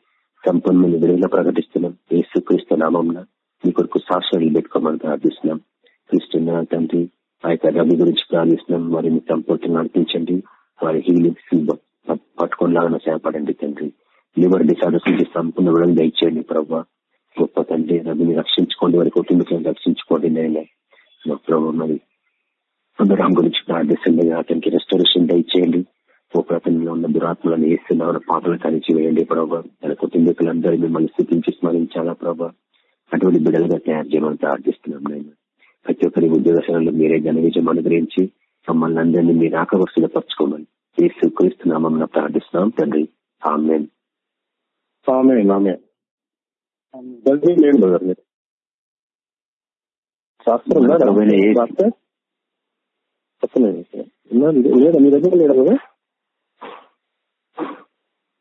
సంపూర్ణ విడుదల ప్రకటిస్తున్నాం. ఏసుక్రీస్తు నామంలో మీ కొరకు సాక్షాలు పెట్టుకోమని ప్రార్థిస్తున్నాం. క్రిస్తున్న తండ్రి ఆ యొక్క రవి గురించి ప్రార్థిస్తున్నాం. వారిని సంపూర్తి నడిపించండి. వారి హీలింగ్స్ పట్టుకోలాగా సేపడండి తండ్రి. లివర్ డిసార్డర్స్ నుంచి సంపూర్ణ విడుదల దయచేయండి ప్రభావ గొప్ప తండ్రి రవిని రక్షించుకోండి. వారి కుటుంబీకులను రక్షించుకోండి నేను ప్రభావ మరి అందరం గురించి ప్రార్థిస్తుండగా అతనికి రెస్టరేషన్ దయచేయండి. ఒక అతనిలో ఉన్న దురాత్మలను వేస్తున్న పాపలు కలిసి వేయండి ప్రభావ తన కుటుంబీకులందరూ మిమ్మల్ని స్థితించి స్మరించాలా ప్రభావ అటువంటి బిడ్డలుగా తయారు చేయమని ప్రార్థిస్తున్నాం నేను ప్రతి ఒక్కరి ఉద్యోగశాలలో మీరే ఘన విజయం అనుగ్రహించి మమ్మల్ని అందరినీ మీరు ఆకవస్తులు పరచుకోమని ఏసు క్రీస్తున్నామం ప్రార్థిస్తున్నాం తండ్రి. ఆమెన్.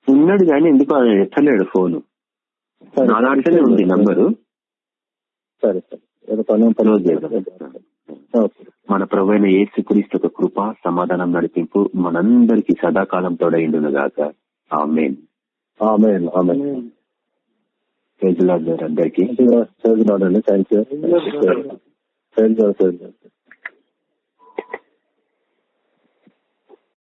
ఉన్నాడు కానీ ఎందుకు ఎత్తలేడు ఫోన్? నా దాంట్లోనే ఉంది నంబరు. సరే సరే. మన ప్రవైన ఏసు క్రీస్తు కృప సమాధానం నడిపింపు మనందరికి సదాకాలం తోడైండును గాక. ఆమెన్. Amen amen. అందరికి. Thank you